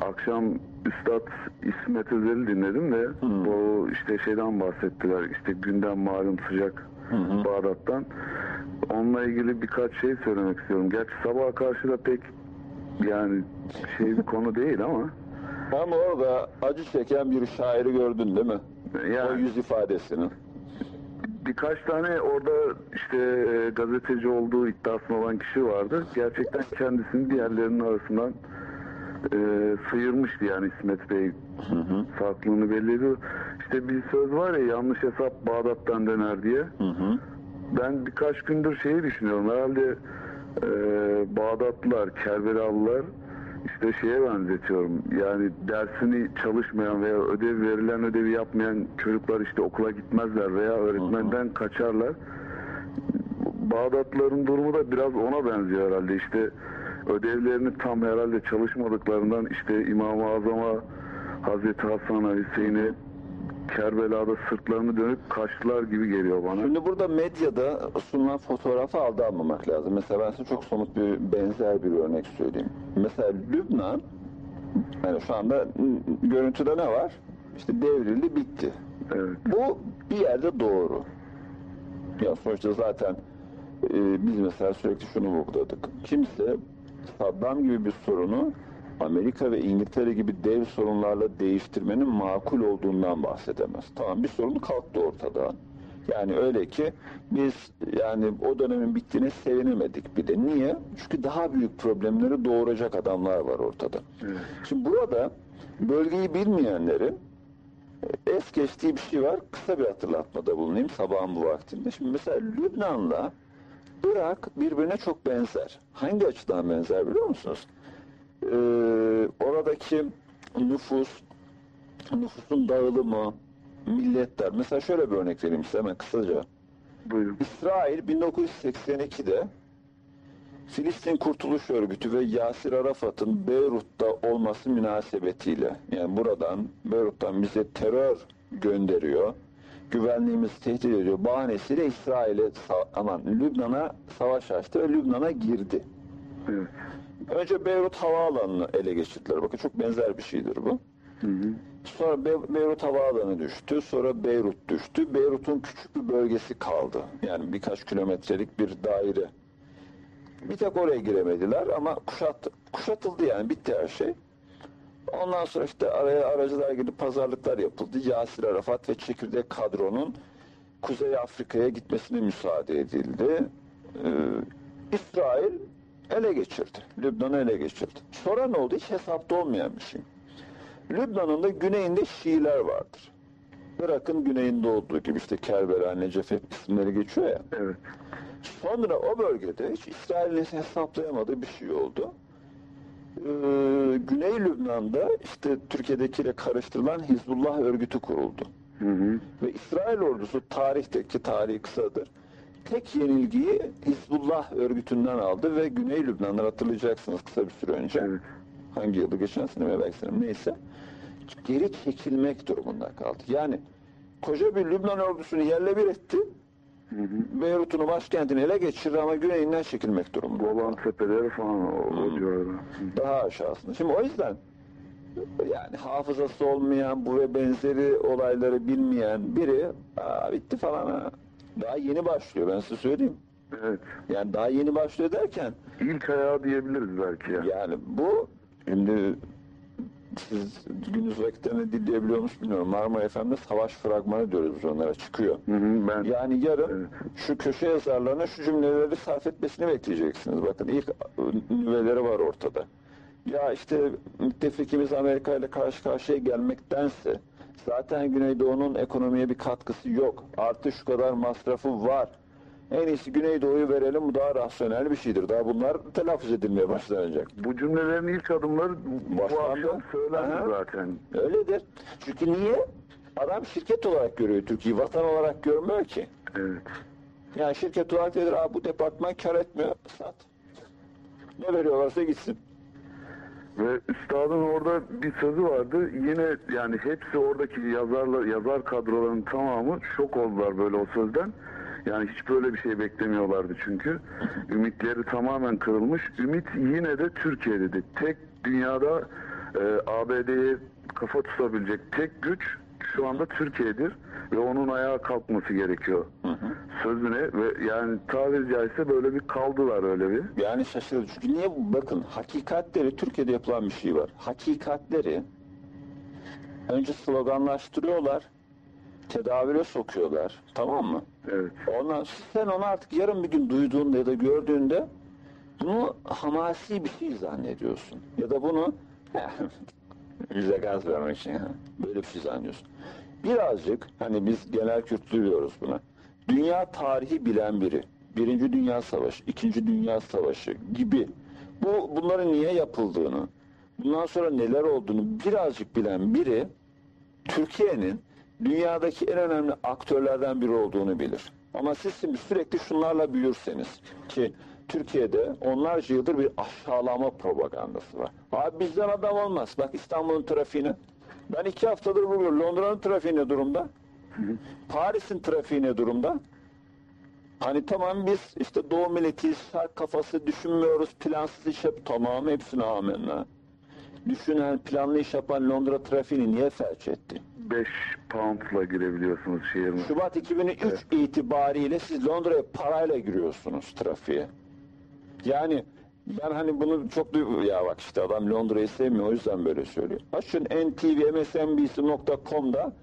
akşam Üstad İsmet Özel'i dinledim de bu işte şeyden bahsettiler işte gündem malum sıcak Bağdat'tan. Onunla ilgili birkaç şey söylemek istiyorum. Gerçi sabaha karşı da pek yani şey bir konu değil ama Ama orada acı çeken bir şairi gördün değil mi? O yani yüz ifadesini. Birkaç tane orada işte e, gazeteci olduğu iddiasında olan kişi vardı. Gerçekten kendisini diğerlerinin arasından e, sıyırmıştı yani İsmet Bey farklılığını belli ediyor. İşte bir söz var ya yanlış hesap Bağdat'tan döner diye. Hı hı. Ben birkaç gündür şeyi düşünüyorum. Herhalde e, Bağdatlılar, Kerbelalılar işte şeye benzetiyorum. Yani dersini çalışmayan veya ödev verilen ödevi yapmayan çocuklar işte okula gitmezler veya öğretmenden kaçarlar. Bağdatlıların durumu da biraz ona benziyor herhalde. İşte ödevlerini tam herhalde çalışmadıklarından işte İmam-ı Azam'a, Hazreti Hasan'a, Hüseyin'e Kerbela'da sırtlarını dönüp kaçtılar gibi geliyor bana. Şimdi burada medyada sunulan fotoğrafa aldanmamak lazım. Mesela ben size çok somut bir benzer bir örnek söyleyeyim. Mesela Lübnan yani şu anda görüntüde ne var? İşte devrildi bitti. Evet. Bu bir yerde doğru. Ya sonuçta zaten e, biz mesela sürekli şunu vurguladık. Kimse Saddam gibi bir sorunu Amerika ve İngiltere gibi dev sorunlarla değiştirmenin makul olduğundan bahsedemez. Tamam bir sorun kalktı ortada. Yani öyle ki biz yani o dönemin bittiğine sevinemedik bir de. Niye? Çünkü daha büyük problemleri doğuracak adamlar var ortada. Şimdi burada bölgeyi bilmeyenlerin es geçtiği bir şey var. Kısa bir hatırlatmada bulunayım sabahın bu vaktinde. Şimdi mesela Lübnan'la Irak birbirine çok benzer. Hangi açıdan benzer biliyor musunuz? Ee, oradaki nüfus, nüfusun dağılımı, milletler. Mesela şöyle bir örnek vereyim size hemen kısaca. Buyurun. İsrail 1982'de Filistin Kurtuluş Örgütü ve Yasir Arafat'ın Beyrut'ta olması münasebetiyle yani buradan Beyrut'tan bize terör gönderiyor. Güvenliğimizi tehdit ediyor. Bahanesiyle İsrail'e aman Lübnan'a savaş açtı ve Lübnan'a girdi. Evet. Önce Beyrut havaalanını ele geçirdiler. Bakın çok benzer bir şeydir bu. Hı hı. Sonra Be- Beyrut Havaalanı düştü. Sonra Beyrut düştü. Beyrut'un küçük bir bölgesi kaldı. Yani birkaç kilometrelik bir daire. Bir tek oraya giremediler ama kuşat, kuşatıldı yani. Bitti her şey. Ondan sonra işte araya aracılar girdi, pazarlıklar yapıldı. Yasir Arafat ve çekirdek kadronun Kuzey Afrika'ya gitmesine müsaade edildi. Ee, İsrail ele geçirdi. Lübnan'ı ele geçirdi. Sonra ne oldu? Hiç hesapta olmayan bir şey. Lübnan'ın da güneyinde Şiiler vardır. Irak'ın güneyinde olduğu gibi işte Kerbela, Necef hep isimleri geçiyor ya. Evet. Sonra o bölgede hiç İsrail'in hesaplayamadığı bir şey oldu. Ee, Güney Lübnan'da işte Türkiye'dekiyle karıştırılan Hizbullah örgütü kuruldu. Hı hı. Ve İsrail ordusu tarihteki tarihi kısadır. Tek yenilgiyi Hizbullah örgütünden aldı ve Güney Lübnan'dan hatırlayacaksınız kısa bir süre önce. Evet. Hangi yılda geçen sene mi belki sene neyse. Geri çekilmek durumunda kaldı. Yani koca bir Lübnan ordusunu yerle bir etti. Beyrut'unu başkentini ele geçirdi ama güneyinden çekilmek durumunda. Golan Tepeleri falan o. Hı. Daha aşağısında. Şimdi o yüzden yani hafızası olmayan bu ve benzeri olayları bilmeyen biri Aa, bitti falan ha. Daha yeni başlıyor ben size söyleyeyim. Evet. Yani daha yeni başlıyor derken İlk ayağı diyebiliriz belki ya. yani bu şimdi siz gündüz vakitlerini dinleyebiliyor musunuz bilmiyorum. Marmara FM'de savaş fragmanı diyoruz biz onlara çıkıyor. Hı hı, ben Yani yarın Evet. şu köşe yazarlarına şu cümleleri sarf etmesini bekleyeceksiniz. Bakın ilk nüveleri var ortada. Ya işte müttefikimiz Amerika ile karşı karşıya gelmektense zaten Güneydoğu'nun ekonomiye bir katkısı yok. Artı şu kadar masrafı var. En iyisi Güneydoğu'yu verelim bu daha rasyonel bir şeydir. Daha bunlar telaffuz edilmeye başlanacak. bu cümlelerin ilk adımları bu akşam söylendi zaten. Öyledir. Çünkü niye? Adam şirket olarak görüyor Türkiye'yi. Vatan olarak görmüyor ki. Evet. Yani şirket olarak nedir? Abi bu departman kar etmiyor. Sat. Ne veriyorlarsa gitsin. Ve üstadın orada bir sözü vardı. Yine yani hepsi oradaki yazarlar, yazar kadroların tamamı şok oldular böyle o sözden. Yani hiç böyle bir şey beklemiyorlardı çünkü. Ümitleri tamamen kırılmış. Ümit yine de Türkiye dedi. Tek dünyada e, ABD'ye kafa tutabilecek tek güç şu anda Türkiye'dir ve onun ayağa kalkması gerekiyor sözüne ve yani tabiri caizse böyle bir kaldılar öyle bir. Yani şaşırdı. Çünkü niye? Bakın hakikatleri Türkiye'de yapılan bir şey var. Hakikatleri önce sloganlaştırıyorlar. Tedavüle sokuyorlar. Tamam mı? Evet. Ondan sen onu artık yarın bir gün duyduğunda ya da gördüğünde bunu hamasi bir şey zannediyorsun. Ya da bunu bize gaz vermek için ha, böyle bir şey zannediyorsun. Birazcık hani biz genel kültürlüyoruz buna. Dünya tarihi bilen biri. Birinci Dünya Savaşı, İkinci Dünya Savaşı gibi bu bunların niye yapıldığını, bundan sonra neler olduğunu birazcık bilen biri Türkiye'nin dünyadaki en önemli aktörlerden biri olduğunu bilir. Ama siz şimdi sürekli şunlarla büyürseniz ki Türkiye'de onlarca yıldır bir aşağılama propagandası var. Abi bizden adam olmaz. Bak İstanbul'un trafiğine. Ben iki haftadır bugün Londra'nın trafiği ne durumda? Paris'in trafiği ne durumda? Hani tamam biz işte doğu milletiyiz, şark kafası düşünmüyoruz, plansız iş yap. Tamam hepsine amenna. Düşünen, planlı iş yapan Londra trafiğini niye felç etti? 5 poundla girebiliyorsunuz şehirine. Şubat 2003 itibariyle siz Londra'ya parayla giriyorsunuz trafiğe. Yani ben hani bunu çok duy- ya bak işte adam Londra'yı sevmiyor o yüzden böyle söylüyor. Açın ntvmsnbc.com'da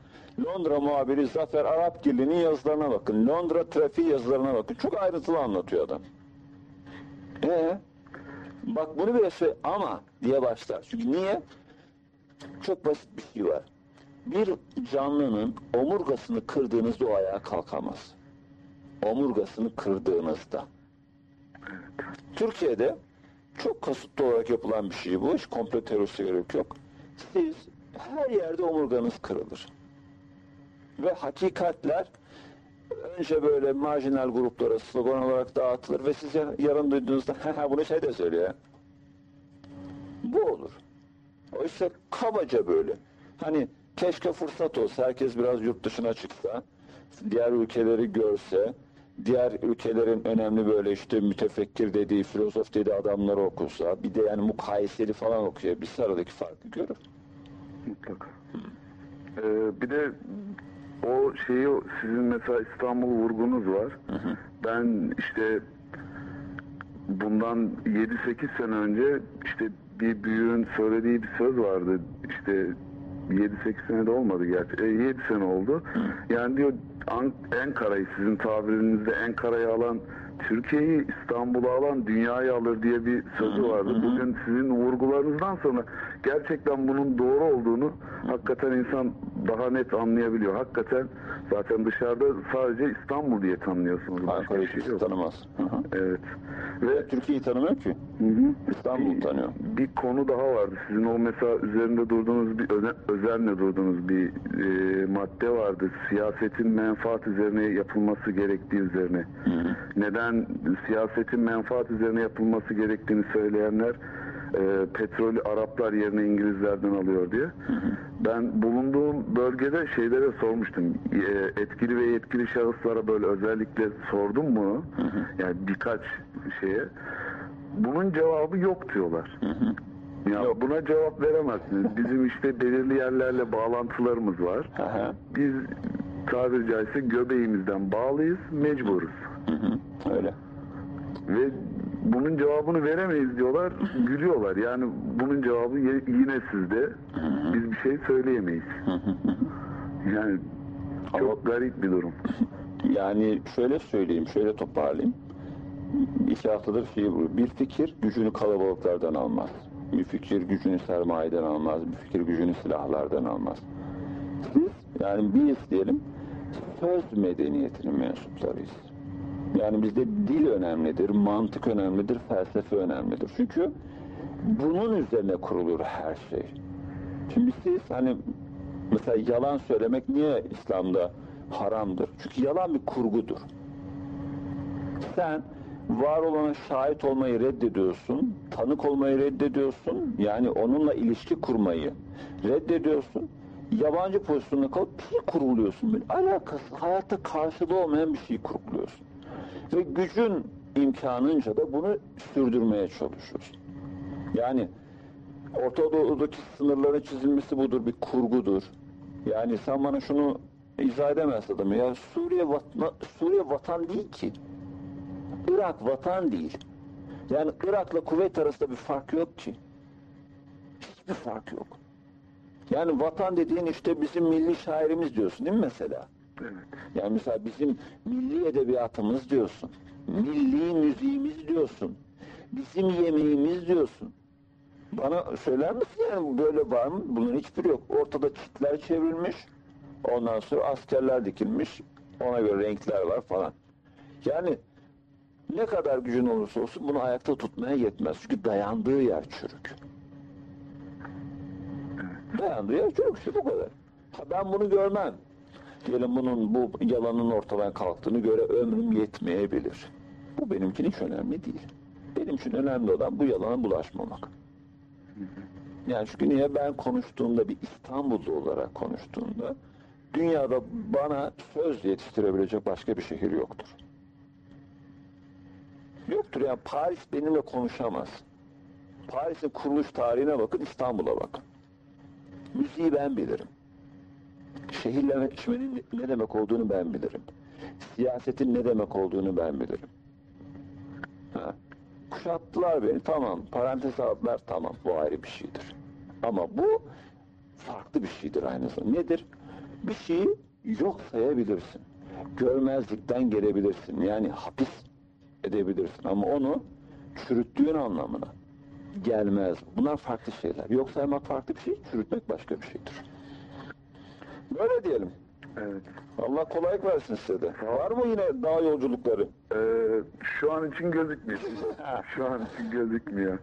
Londra muhabiri Zafer Arapgirli'nin yazılarına bakın. Londra trafiği yazılarına bakın. Çok ayrıntılı anlatıyor adam. Ee, bak bunu bile söyle ama diye başlar. Çünkü niye? Çok basit bir şey var. Bir canlının omurgasını kırdığınızda o ayağa kalkamaz. Omurgasını kırdığınızda. Türkiye'de çok kasıtlı olarak yapılan bir şey bu. Hiç komplo teröriste gerek yok. Siz her yerde omurganız kırılır. Ve hakikatler önce böyle marjinal gruplara slogan olarak dağıtılır ve siz yar- yarın duyduğunuzda "Ha, bunu şey de söylüyor. ya." Bu olur. Oysa kabaca böyle. Hani keşke fırsat olsa, herkes biraz yurt dışına çıksa, diğer ülkeleri görse, diğer ülkelerin önemli böyle işte mütefekkir dediği, filozof dediği adamları okusa, bir de yani mukayeseli falan okuyabilse aradaki farkı görür. Mutlaka. Ee, bir de o şeyi sizin mesela İstanbul vurgunuz var. Ben işte bundan 7-8 sene önce işte bir büyüğün söylediği bir söz vardı. İşte 7-8 sene de olmadı gerçi. E, 7 sene oldu. Yani diyor An- Enkara'yı sizin tabirinizde Enkara'yı alan Türkiye'yi İstanbul'u alan dünyayı alır diye bir sözü vardı. Bugün sizin vurgularınızdan sonra gerçekten bunun doğru olduğunu hakikaten insan daha net anlayabiliyor. Hakikaten zaten dışarıda sadece İstanbul diye tanıyorsunuz. Başka Ankara'yı şey tanımaz. Hı hı. Evet. Ve Türkiye'yi tanımıyor ki. İstanbul'u tanıyor. Bir konu daha vardı. Sizin o mesela üzerinde durduğunuz bir öne- özenle durduğunuz bir e, madde vardı. Siyasetin menfaat üzerine yapılması gerektiği üzerine. Neden siyasetin menfaat üzerine yapılması gerektiğini söyleyenler e, petrolü Araplar yerine İngilizlerden alıyor diye. Ben bulunduğum bölgede şeylere sormuştum. E, etkili ve yetkili şahıslara böyle özellikle sordum bunu. Yani birkaç şeye. Bunun cevabı yok diyorlar. Ya Yok. buna cevap veremezsiniz. Bizim işte belirli yerlerle bağlantılarımız var. Hı hı. Biz tabiri caizse göbeğimizden bağlıyız, mecburuz. Hı hı. Öyle. Ve bunun cevabını veremeyiz diyorlar, gülüyorlar. Yani bunun cevabı yine sizde. Biz bir şey söyleyemeyiz. Yani çok garip bir durum. Yani şöyle söyleyeyim, şöyle toparlayayım. İki haftadır şey bu. Bir fikir gücünü kalabalıklardan almaz. Bir fikir gücünü sermayeden almaz. Bir fikir gücünü silahlardan almaz. Biz, yani biz diyelim söz medeniyetinin mensuplarıyız. Yani bizde dil önemlidir, mantık önemlidir, felsefe önemlidir. Çünkü bunun üzerine kurulur her şey. Şimdi siz hani mesela yalan söylemek niye İslam'da haramdır? Çünkü yalan bir kurgudur. Sen var olana şahit olmayı reddediyorsun, tanık olmayı reddediyorsun, yani onunla ilişki kurmayı reddediyorsun, yabancı pozisyonuna kalıp bir şey kuruluyorsun. Böyle alakası, hayatta karşılığı olmayan bir şey kuruluyorsun. Ve gücün imkanınca da bunu sürdürmeye çalışıyorsun. Yani Orta Doğu'daki sınırların çizilmesi budur, bir kurgudur. Yani sen bana şunu izah edemezsin adamı. Ya Suriye, vatna, Suriye vatan değil ki. Irak vatan değil. Yani Irak'la Kuveyt arasında bir fark yok ki. Hiçbir fark yok. Yani vatan dediğin işte bizim milli şairimiz diyorsun değil mi mesela? Yani mesela bizim milli edebiyatımız diyorsun. Milli müziğimiz diyorsun. Bizim yemeğimiz diyorsun. Bana söyler misin yani böyle var mı? Bunun hiçbiri yok. Ortada çitler çevrilmiş. Ondan sonra askerler dikilmiş. Ona göre renkler var falan. Yani ne kadar gücün olursa olsun bunu ayakta tutmaya yetmez. Çünkü dayandığı yer çürük. Dayandığı yer çürük. İşte bu kadar. Ha, ben bunu görmem. Diyelim bunun bu yalanın ortadan kalktığını göre ömrüm yetmeyebilir. Bu benim için hiç önemli değil. Benim için önemli olan bu yalana bulaşmamak. Yani çünkü niye ben konuştuğumda bir İstanbullu olarak konuştuğumda dünyada bana söz yetiştirebilecek başka bir şehir yoktur. Yoktur yani Paris benimle konuşamaz. Paris'in kuruluş tarihine bakın İstanbul'a bakın. Müziği ben bilirim. Şehirleşmenin ne demek olduğunu ben bilirim. Siyasetin ne demek olduğunu ben bilirim. Ha. Kuşattılar beni tamam. Parantez aldılar tamam. Bu ayrı bir şeydir. Ama bu farklı bir şeydir aynı zamanda. Nedir? Bir şeyi yok sayabilirsin. Görmezlikten gelebilirsin. Yani hapis edebilirsin. Ama onu çürüttüğün anlamına gelmez. Bunlar farklı şeyler. Yok saymak farklı bir şey, çürütmek başka bir şeydir. Böyle diyelim. Evet. Allah kolaylık versin size de. Var mı yine dağ yolculukları? Ee, şu an için gözükmüyor. şu an için gözükmüyor.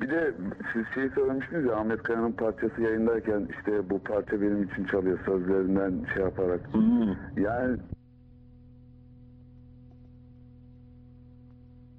Bir de siz şey söylemiştiniz ya Ahmet Kaya'nın parçası yayındayken işte bu parça benim için çalıyor sözlerinden şey yaparak. Hmm. Yani